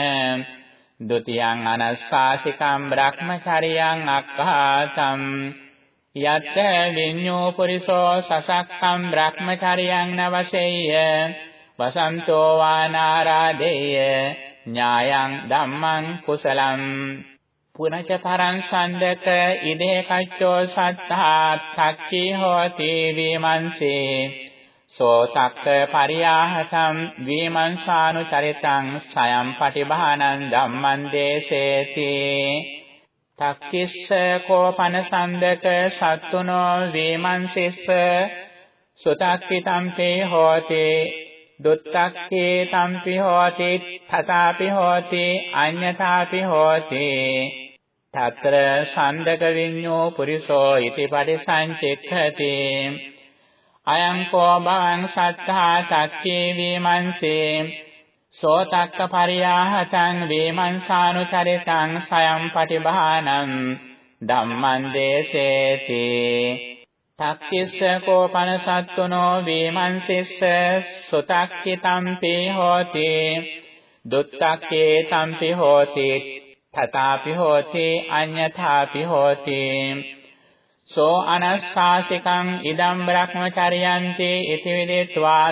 Speaker 1: ဒ ුතියං අනස්සාසිකම් බ්‍රහ්මචරියං අක්ඛාතම් යත් විඤ්ඤෝ පුරිසෝ සසක්ඛම් බ්‍රහ්මචරියං නවසෙය්‍ය වසන්තෝ වානාරාදේය ඥායං ධම්මං කුසලං පුනච පරං සන්දක ඉදේ කච්චෝ සත්තා තක්ඛී හෝති විමංසේ සෝ තක්ක පරියාහසම් විමංසානුචරිතං සයම් පටිභානං ධම්මං දේශේති තක්කිස්ස කෝපන සන්දක සත්තුනෝ විමංසිස්ස සුතක්ඛිතම්පේ හෝති දුත්තක්ඛේ තම්පි හෝති තථාපි හෝති අඤ්ඤතාපි හෝති. తත්‍ර සන්දක විඤ්ඤෝ පුරිසෝ ඉති පරිසංචිත්තති අයං කෝ භවං සත්තා තක්ඛේ වීමංසේ සෝතක්ක පරියාහතං වේමංසානුචරිතං සයම් පටිභානං ධම්මං දේසේති. තක්කිස්ස කෝපන සත්තුනෝ වේමංසිස්ස සුතක්කිතම්පි හෝති දුත්තක්කේ තම්පි හෝති තථාපි හෝති අඤ්ඤථාපි හෝති සෝ අනස්සාසිකං ඉදම් බ්‍රහ්මචරියන්ති ඉති විදිත්වා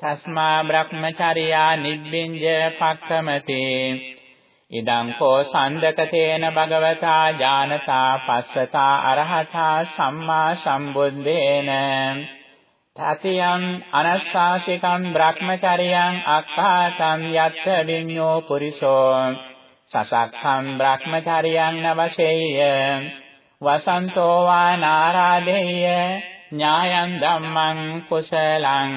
Speaker 1: තස්මා බ්‍රහ්මචර්යා නිබ්බින්ජ පක්ඛමති ඉදං කෝ සන්දකතේන භගවතා ඥානතා පස්සතා අරහතා සම්මා සම්බුද්දේන තතියං අනස්සාසිකං බ්‍රහ්මචරියං අක්ඛාතං යත්ථ විඤ්ඤෝ පුරිසෝ සසක්ඛම් බ්‍රහ්මචර්යං නවසෙය්‍ය වසන්තෝ වා නාරාදේය ඥායං ධම්මං කුසලං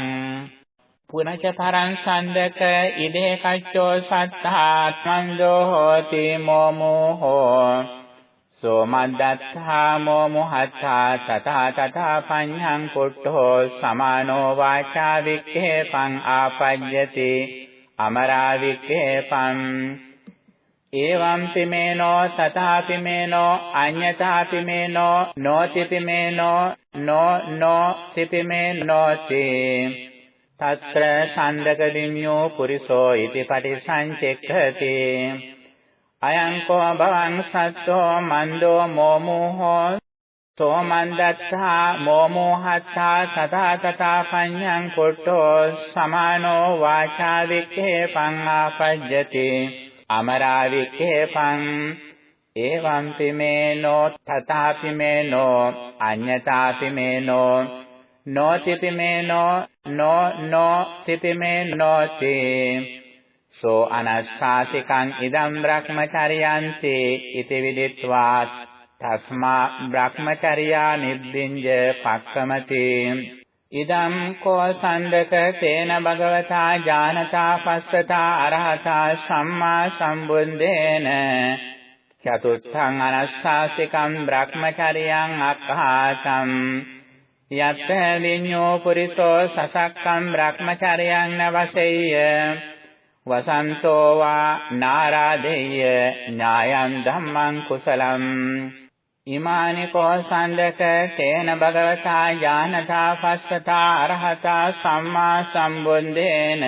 Speaker 1: පුනච පරං සන්දක ඉදේ කච්චෝ සත්තාත්මන්දෝ හෝති මොමෝහෝ සෝමද්දත්තා මොමුහත්තා තථා තථා පඤ්ඤං කුට්ඨෝ සමානෝ වාචා වික්ඛේපං ආපජ්ජති අමරා වික්ඛේපං එවං පිමේනෝ තථාපි මේනෝ අඤ්ඤතාපි මේනෝ නොතිපි මේනෝ නෝ නෝ තිපි මේනෝති తත්‍ර සන්දක විඤ්ඤෝ පුරිසෝ ඉති පටිසංචෙක්ඛති අයං කෝ භවං සත්තෝ මන්දෝ මොමුහෝ සෝ මන්දත්තා මොමෝහත්තා තථා තථා පඤ්ඤං කුට්ටෝ සමානෝ වාචා වික්ඛේ පං ආපජ්ජති අමරාවික්ඛේපං එවංපි මේනෝ තථාපි මේනෝ අඤ්ඤතාපි මේනෝ නොතිපි මේනෝ නෝ නෝ තිපි මේනෝති සෝ අනස්සාසිකං ඉදම් බ්‍රහ්මචරියන්ති ඉති විදිත්වා තස්මා බ්‍රහ්මචර්යා නිබ්බින්ජ පක්කමති ඉදම් කෝ සන්දක තේන භගවතා ඥානතා පස්සතා අරහතා සම්මා සම්බුද්දේන චතුත්ථං අනස්සාසිකම් බ්‍රහ්මචර්යං අක්ඛාතම් යත් විඤ්ඤෝ පුරිසෝ සසක්කම් බ්‍රහ්මචර්යං නවසෙය්‍ය. වසන්තෝ වා නාරාදෙය්‍ය ඥායං ධම්මං කුසලං. ඉමානි කෝසන්දක තේන භගවතා ඥානතා පස්සතා අරහතා සම්මා සම්බුද්දේන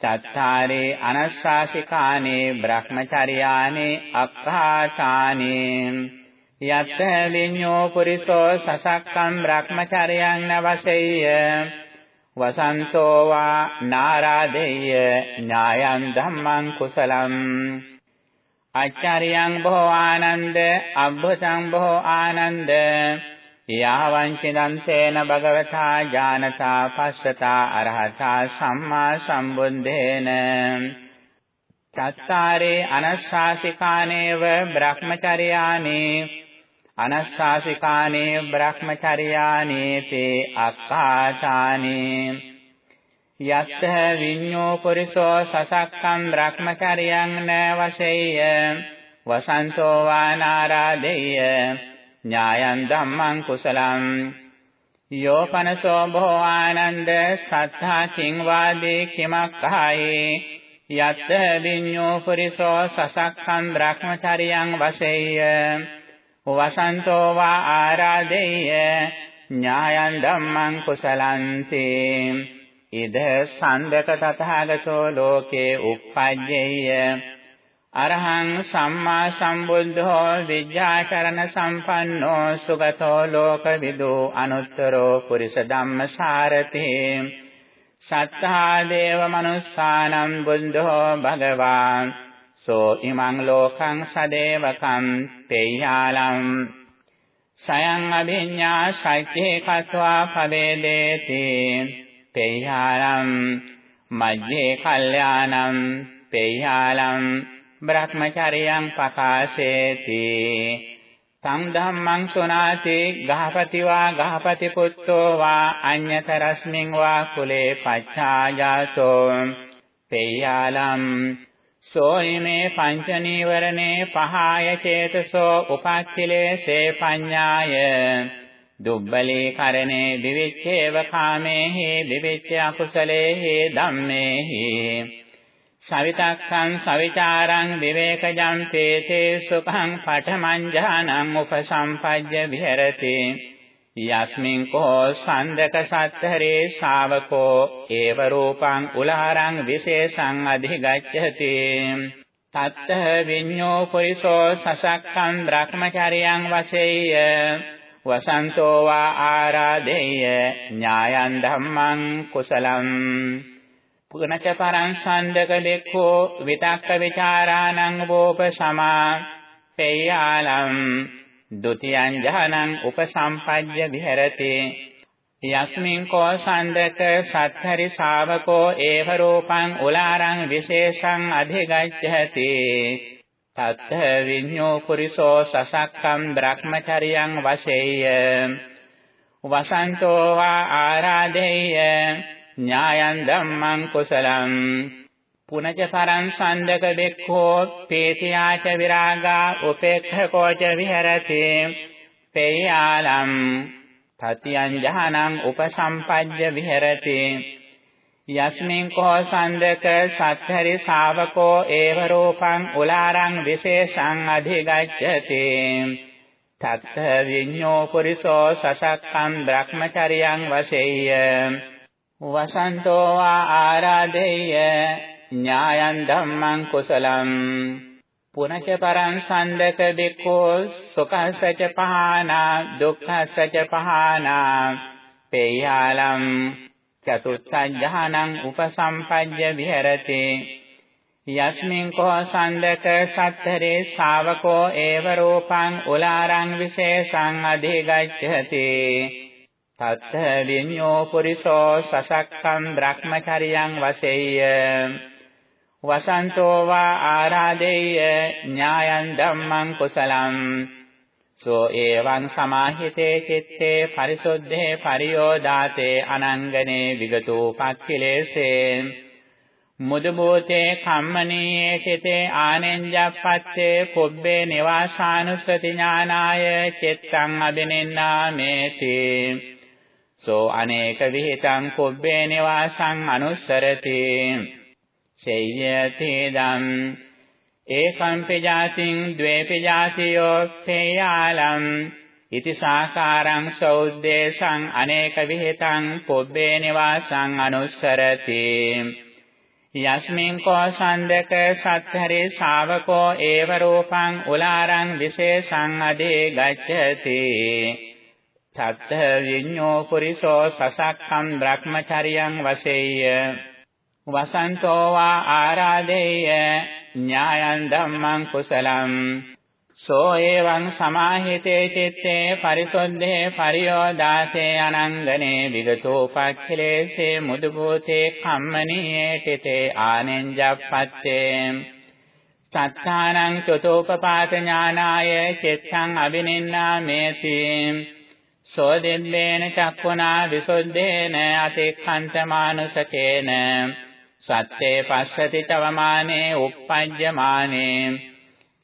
Speaker 1: චත්තාරේ අනස්සාසිකානේ බ්‍රහ්මචර්යානේ අක්ඛාතානේ යත් විඤ්ඤෝ පුරිසෝ සසක්කම් බ්‍රහ්මචර්යං නවසෙය්‍ය. වසන්තෝ වා නාරාදෙය්‍ය ඥායං ධම්මං කුසලං. ආචාර්යං බොහෝ ආනන්ද අබ්බතං බොහෝ ආනන්ද. යාවංචිදං තේන භගවතා ඥානතා පස්සතා අරහතා සම්මා සම්බුද්දේන චත්තාරේ අනස්සාසිකානේව බ්‍රහ්මචර්යානේ අනස්සාසිකානේ බ්‍රහ්මචර්යානේතේ අක්ඛාතානේ යත්ත විඤ්ඤෝ පුරිසෝ සසක්කම් බ්‍රහ්මචර්යං න වශේය වසන්තෝ වානාරාදෙය්‍ය ඥායං ධම්මං කුසලං යෝපනසෝ භෝ ආනන්ද සත්තා කිං වාදේ කිමක්ඛායේ යත්ත විඤ්ඤෝ පුරිසෝ සසක්කම් බ්‍රහ්මචර්යං වශේය වසන්තෝ වා ආරාදෙය්‍ය ඥායං ධම්මං කුසලන්ති. ඉද සන්දක තථාගතෝ ලෝකේ uppajjeyya අරහං සම්මා සම්බුද්ධෝ විද්‍යාචරණ සම්පන්නෝ සුගතෝ ලෝකවිදු අනුත්තරෝ පුරිස ධම්මසාරති. සත්තා දේව මනුස්සානම් බුද්ධෝ භගවාන් සෝ ඉමං ලෝකං සදේවකං තේයාලම් සයං අභිඤ්ඤා සච්චේ කତ୍වා පවේදේති තේයාලම් මජ්ජේ කල්යාණං තේයාලම් බ්‍රහ්මචර්යං පකාශේති තං ධම්මං සුනාති ගහපති වා ගහපති පුත්තෝ වා අඤ්ඤතරස්මින් වා කුලේ පච්ඡාජාතෝ තේයාලම් සෝයිමේ පංච නීවරණේ පහාය චේතසෝ උපක්ඛිලේසේ පඤ්ඤාය. දුබ්බලේ කරණේ දිවිච්ඡේව කාමේහි දිවිච්ඡ අකුසලේහි ධම්මේහි. සවිතක්ඛං සවිචාරං විවේකජං තේතේ සුඛං පඨමං ඥානං උපසම්පජ්ජ විහෙරති. යස්මින් කෝ සන්දක සත්තරේ ශාවකෝ ඒව රූපං උලහරං විශේෂං අධිගච්ඡති. තත්ත විඤ්ඤෝ පුරිසෝ සසක්ඛං බ්‍රහ්මචර්යං වසෙය්‍ය. වසන්තෝ වා ආරාදෙය්‍ය ඥායං ධම්මං කුසලං. පුනච පරං සන්දක දෙක්ඛෝ විතක්ක ਵਿਚාරාණං වෝප සමා. පේයාලම් ဒ ුතියං ඥානං උපසම්පජ්ජ විහෙරති. යස්මින් කෝ සන්දක සත්තරි ශාවකෝ ඒව රූපං උලාරං විශේෂං අධිගච්ඡති. තත්ත විඤ්ඤෝ පුරිසෝ සසක්කම් බ්‍රහ්මචරියං වශේය වසන්තෝ වා ආරාදේය ඥායං ධම්මං කුසලං. පුනච පරං සන්දක බෙක්ඛෝ පේතියාච විරාගා උපේක්ඛකෝච විහෙරති පේයාලම් තතියං ජහනං උපසම්පජ්ජ විහෙරති යස්මින් කෝ සන්දක සත්තරි ශාවකෝ ඒව රූපං උලාරං විශේෂං අධිගච්ඡති තත්ත විඤ්ඤෝ පුරිසෝ සසක්ඛං බ්‍රහ්මචරියං වසෙය්‍ය වසන්තෝ ආරාදෙය්‍ය ඥායං ධම්මං කුසලං. පුනච පරං සන්දක බික්ඛෝ සුඛස්සච පහනා දුක්ඛස්සච පහනා පේයාලම් චතුත්ථඥානං උපසම්පජ්ජ විහෙරති. යස්මින් කෝ සන්දක සත්තරේ ශාවකෝ ඒව රූපං උලාරං විශේෂං අධිගච්ඡති. තත්ථ විඤ්ඤෝ පුරිසෝ සසක්ඛං බ්‍රහ්මචරියං වසෙය්‍ය. වසන්තෝ වා ආරාදේය ඥායං ධම්මං කුසලං. සෝ එවං සමාහිතේ චitte පරිසුද්ධේ පරියෝදාතේ අනංගනේ විගතෝ පක්ඛිලේසේ මුදබෝතේ කම්මනීයේ චිතේ ආනෙන්ජප්පත්තේ පුබ්බේ නිවාසානුස්සති ඥානාය චිත්තං අබිනෙන්නාමේති සෝ අනේක විහිතං පුබ්බේ නිවාසං අනුස්සරති. සේයති දම් ඒකං පජාතින් ද්වේ පජාතියෝ තේයාලම් ඉති සාකාරං සෞද්දේශං අනේක විහිතං පුබ්බේ නිවාසං අනුස්සරති. යස්මින් කෝ සන්දක සත්තරේ ශාවකෝ ඒව රූපං උලාරං විශේෂං අදේ ගච්ඡති. තත්ත විඤ්ඤෝ පුරිසෝ සසක්ඛම් බ්‍රහ්මචරියං වසෙය්‍ය වසන්තෝ වා ආරාදේය ඥායං ධම්මං කුසලං සෝ එවං සමාහිතේ චitte පරිසොද්දේ පරියෝදාසේ අනංගනේ විගතෝ පක්ඛලේසේ මුදුබෝතේ කම්මනීයේ තිතේ ආනෙන්ජප්පත්තේ සත්තානං චතෝපපාත ඥානාය චිත්තං අබිනින්නා මේති සෝ දෙම්බේන චක්ඛුනා විසුද්ධේන අතික්ඛන්තමානුසකේන සත්තේ පස්සති තවමානේ uppajjamaane.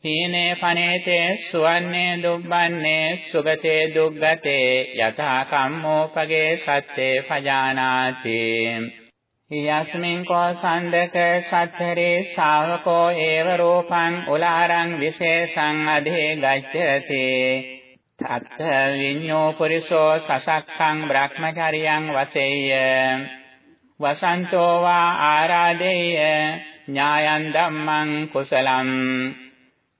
Speaker 1: හීනේ පනේතේ සුවන්නේ දුබ්බන්නේ සුගතේ දුග්ගතේ යථා කම්මෝපගේ සත්‍යේ පජානාති. යස්මින් කෝ සන්දක සත්තරේ ශාවකෝ ඒව රූපං උලාරං විශේෂං අධේ ගච්ඡති. තත්ත විඤ්ඤෝ පුරිසෝ සසක්ඛං බ්‍රහ්මචරියං වසෙය්‍ය. වසන්තෝ වා ආරාදේය ඥායන් ධම්මං කුසලං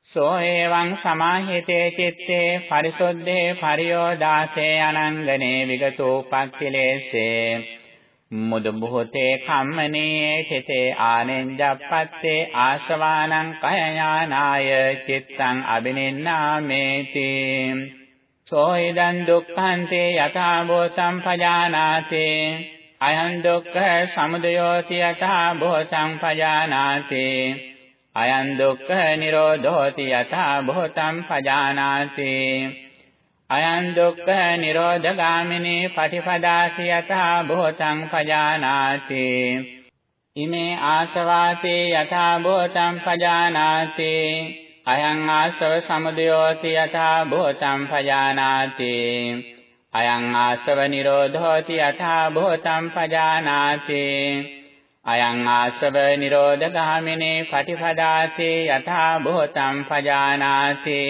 Speaker 1: සෝ එවං සමාහිතේ චitte පරිසොද්දේ පරියෝදාසේ අනංගනේ විගතෝ පක්ඛිලේසේ මුදු බුහතේ කම්මනේ චිතේ ආනෙන්ජප්පත්තේ ආශවානං කය ඥානාය චිත්තං අබිනින්නාමේති සෝ ඉදං දුක්ඛන්තේ යථා භූතං පජානාතේ අයං දුක්ඛ සමුදයෝති යථා භූතං පජානාතේ අයං දුක්ඛ නිරෝධෝති යථා භූතං පජානාති අයං දුක්ඛ නිරෝධගාමිනී පටිපදාති යථා භූතං පජානාති ඉමේ ආසවාතේ යථා භූතං පජානාති අයං ආසව සමුදයෝති යථා භූතං පජානාති අයං ආසව නිරෝධෝති යථා භූතං පජානාති। අයං ආසව නිරෝධ ගාමිනේ පටිපදාතේ යථා භූතං පජානාති।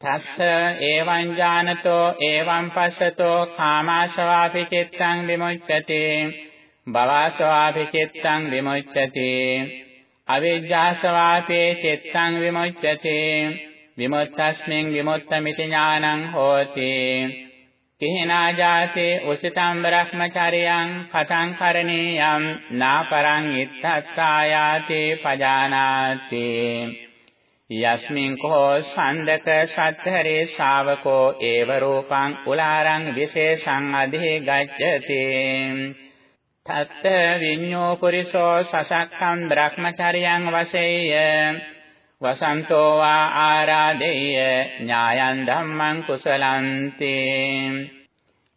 Speaker 1: තස්ස එවං ඥානතෝ එවං පස්සතෝ කාමාශවාපි චිත්තං විමුච්ඡති। භවශවාපි චිත්තං විමුච්ඡති। අවිජ්ජාසවාපි චිත්තං විමුච්ඡති। විමුක්තස්මින් විමුක්තമിതി ඥානං හෝති. කිහිනා ජාතේ උසිතම් බ්‍රහ්මචරියං කතං කරණීයම් නාපරං ඉත්තස්සායාතේ පජානාති. යස්මින් කෝ සන්දක සත්තරේ ශාවකෝ ඒව රූපං උලාරං විශේෂං අධේ ගච්ඡති තත්ත විඤ්ඤෝ පුරිසෝ සසක්ඛං බ්‍රහ්මචරියං වසෙය්‍ය වසන්තෝ වා ආරාදේය ඥායං ධම්මං කුසලන්ති.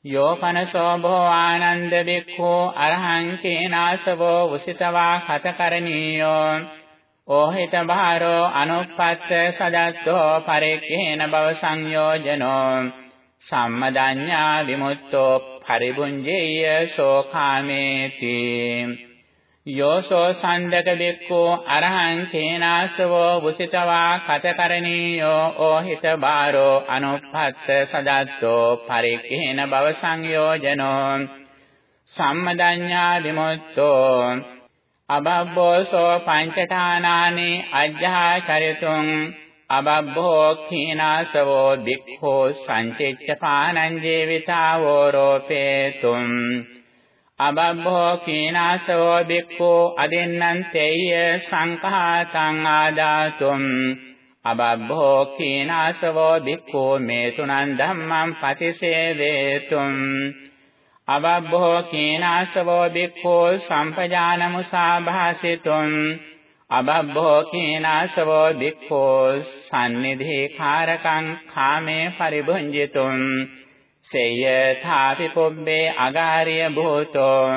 Speaker 1: යෝපනසෝ භෝ ආනන්ද බික්ඛෝ අරහං කේනාසවෝ උසිතවා කතකරණීයෝ ඕහිත බාරෝ අනුප්පත්ත සදත්තෝ පරික්ඛේන භව සංයෝජනෝ. සම්මදඤ්ඤා විමුක්තෝ පරිබුඤ්ජේය සෝඛාමේති. යෝසෝ සණ්ඩක බෙක්කෝ අරහං කේනාසවෝ වුසිතවා කතකරණීයෝ ඕහිත බාරෝ අනුප්පත්ත සදත්තෝ පරික්ඛේන භව සංයෝජනෝ සම්මදඤ්ඤා විමුක්තෝ අබබ්බෝසෝ පංචඨානානි අජ්ජහා චරිතුං අබබ්බෝ කීනාසවෝ දික්ඛෝ සංචෙච්ච පානං ජීවිතාවෝ රෝපේතුම් අබබ්බෝ කීනාසෝ බික්ඛෝ අදින්නම් තේය සංඛාතං ආදාතුම්. අබබ්බෝ කීනාසවෝ බික්ඛෝ මේ තුනන් ධම්මං පටිසේවේතුම් අබබ්බෝ කීනාසවෝ බික්ඛෝ සම්පජානමුසා භාසිතුම් අබබ්බෝ කීනාසවෝ දික්ඛෝ සම්නිධි කාරකං කාමේ පරිභුංජිතුම්. සේය ථාපි පුබ්බේ අගාරිය භූතෝ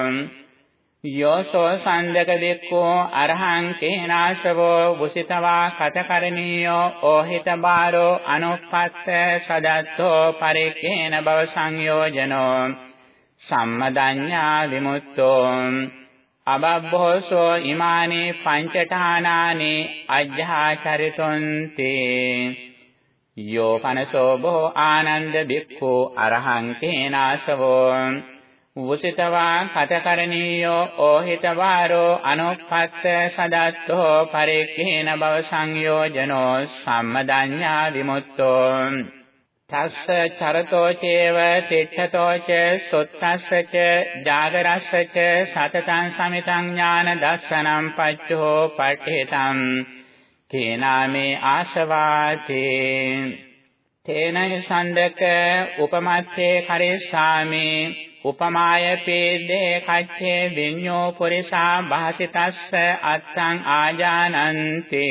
Speaker 1: යෝසෝ සන්දක දෙක්කෝ අරහං කේනාශවෝ වුසිතවා කතකරණීයෝ ඕහිත බාරෝ අනුප්පත්ත සදත්තෝ පරිකේන බව සංයෝජනෝ සම්මදඤ්ඤා විමුක්තෝ අබබ්බෝසෝ ඉමානේ පංචඨානානේ අජ්ජාචරිතොන්ති යෝ පනසෝ බෝ ආනන්ද බික්ඛු අරහං කේනාසවෝ උසිතවා කතකරණීයෝ ඕහිතවාරෝ අනුප්පත්ත සදත්තෝ පරික්ඛේන භව සංයෝජනෝ සම්මදඤ්ඤා විමුක්තෝ. තස්ස චරතෝ චේව තිට්ඨතෝ ච සොත්තස්ස ච ජාගරස්ස ච සතතං සමිතං ඥාන දස්සනම් පච්චෝ පඨිතං කේනාමේ ආශවාතේ. තේන සන්දක උපමත්තේ කරේශාමි උපමාය පේදේ කච්චේ විඤ්ඤෝ පුරිසා භාසිතස්ස අත්තං ආජානන්ති.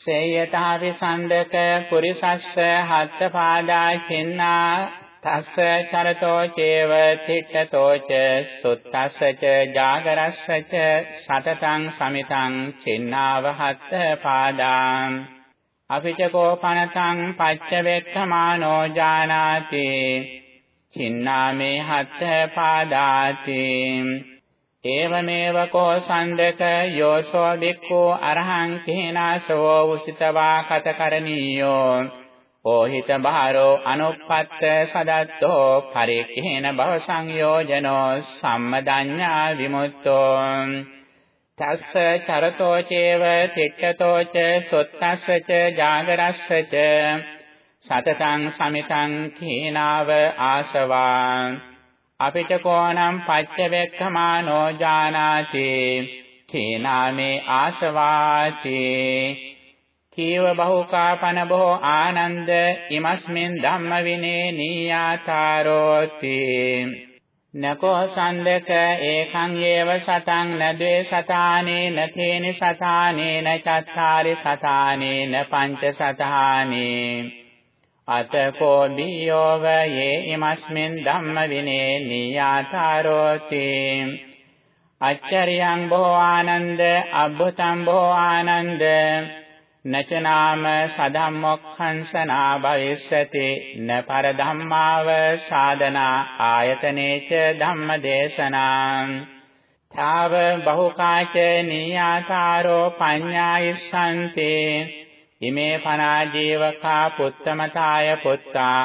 Speaker 1: සේයතා විසන්දක පුරිසස්ස හත්ත පාදා චින්නා තස්ස චරතෝ චේව තිට්ඨතෝ ච සුත්තස්ස ච ජාගරස්ස ච සතතං සමිතං චින්නාවහත් පාදාං අපිච කෝපනතං පච්ච වෙක්ඛමානෝ ජානාති චින්නාමේ හත් පාදාති ඒවමේව කෝ සන්දක යෝසෝ බික්ඛෝ අරහං කේනාසෝ උසිතවා කතකරණීයෝ ඕහිත බහරෝ අනුප්පත්ත සදත්තෝ පරික්ඛේන භව සංයෝජනෝ සම්මදඤ්ඤා විමුක්තෝ. තස්ස චරතෝ චේව තිට්ඨතෝ ච සොත්තස්ස ච ජාගරස්ස ච සතතං සමිතං කීනාව ආසවා. අපිට කෝනම් පච්චවෙක්ඛමානෝ ජානාති. කීනාමේ ආසවාති. කීව බහුකාපන බොහෝ ආනන්ද ඉමස්මින් ධම්ම විනේ නීයාතාරෝති. නකෝ සන්දක ඒකං යේව සතං නද්වේ සතානේ නතේනි සතානේ නචත්තාරි සතානේ න පංච සතානේ අතකෝ දීයෝව යේ ඉමස්මින් ධම්ම විනේ නීයාතාරෝති. අච්චරියං බොහෝ ආනන්ද අබ්බතං බොහෝ ආනන්ද නචනාම සදම්මොක්ඛංසනා භවිස්සති න පරධම්මාව සාදනා ආයතනේච ධම්මදේශනා තාව බහුකාච නීයාතාරෝ පඤ්ඤායිස්සන්ති ඉමේ පනාජීවකා පුත්තමතාය පුත්තා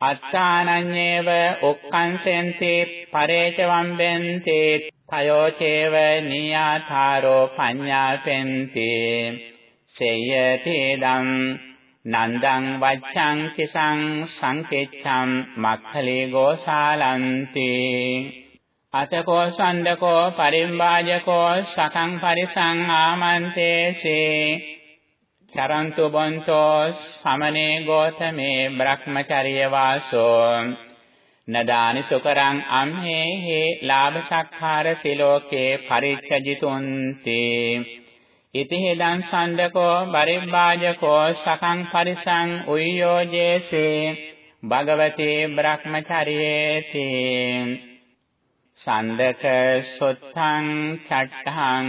Speaker 1: අත්තානඤ්ඤේව උක්ඛංසෙන්ති පරේච වම්බෙන්ති තයෝ චේව නීයාතාරෝ පඤ්ඤාසෙන්ති සේයතේදං නන්දං වච්ඡං කිසං සංකෙච්ඡං මක්ඛලේ ගෝසාලන්ති අතකෝ සන්දකෝ පරිම්බාජකෝ සකං පරිසං ආමන්තේසේ චරන්තු බොන්තෝ සමනේ ගෝතමේ බ්‍රහ්මචර්ය වාසෝ නදානි සුකරං අම්හෙහි ලාභ සක්කාර සිලෝකේ පරිච්ඡජිතුන්ති ඉතිහෙදං සණ්ඩකෝ පරිබ්බාජකෝ සකං පරිසං උයෝජේසේ භගවතේ බ්‍රහ්මචර්යේති. සණ්ඩක සොත්තං චට්ඨං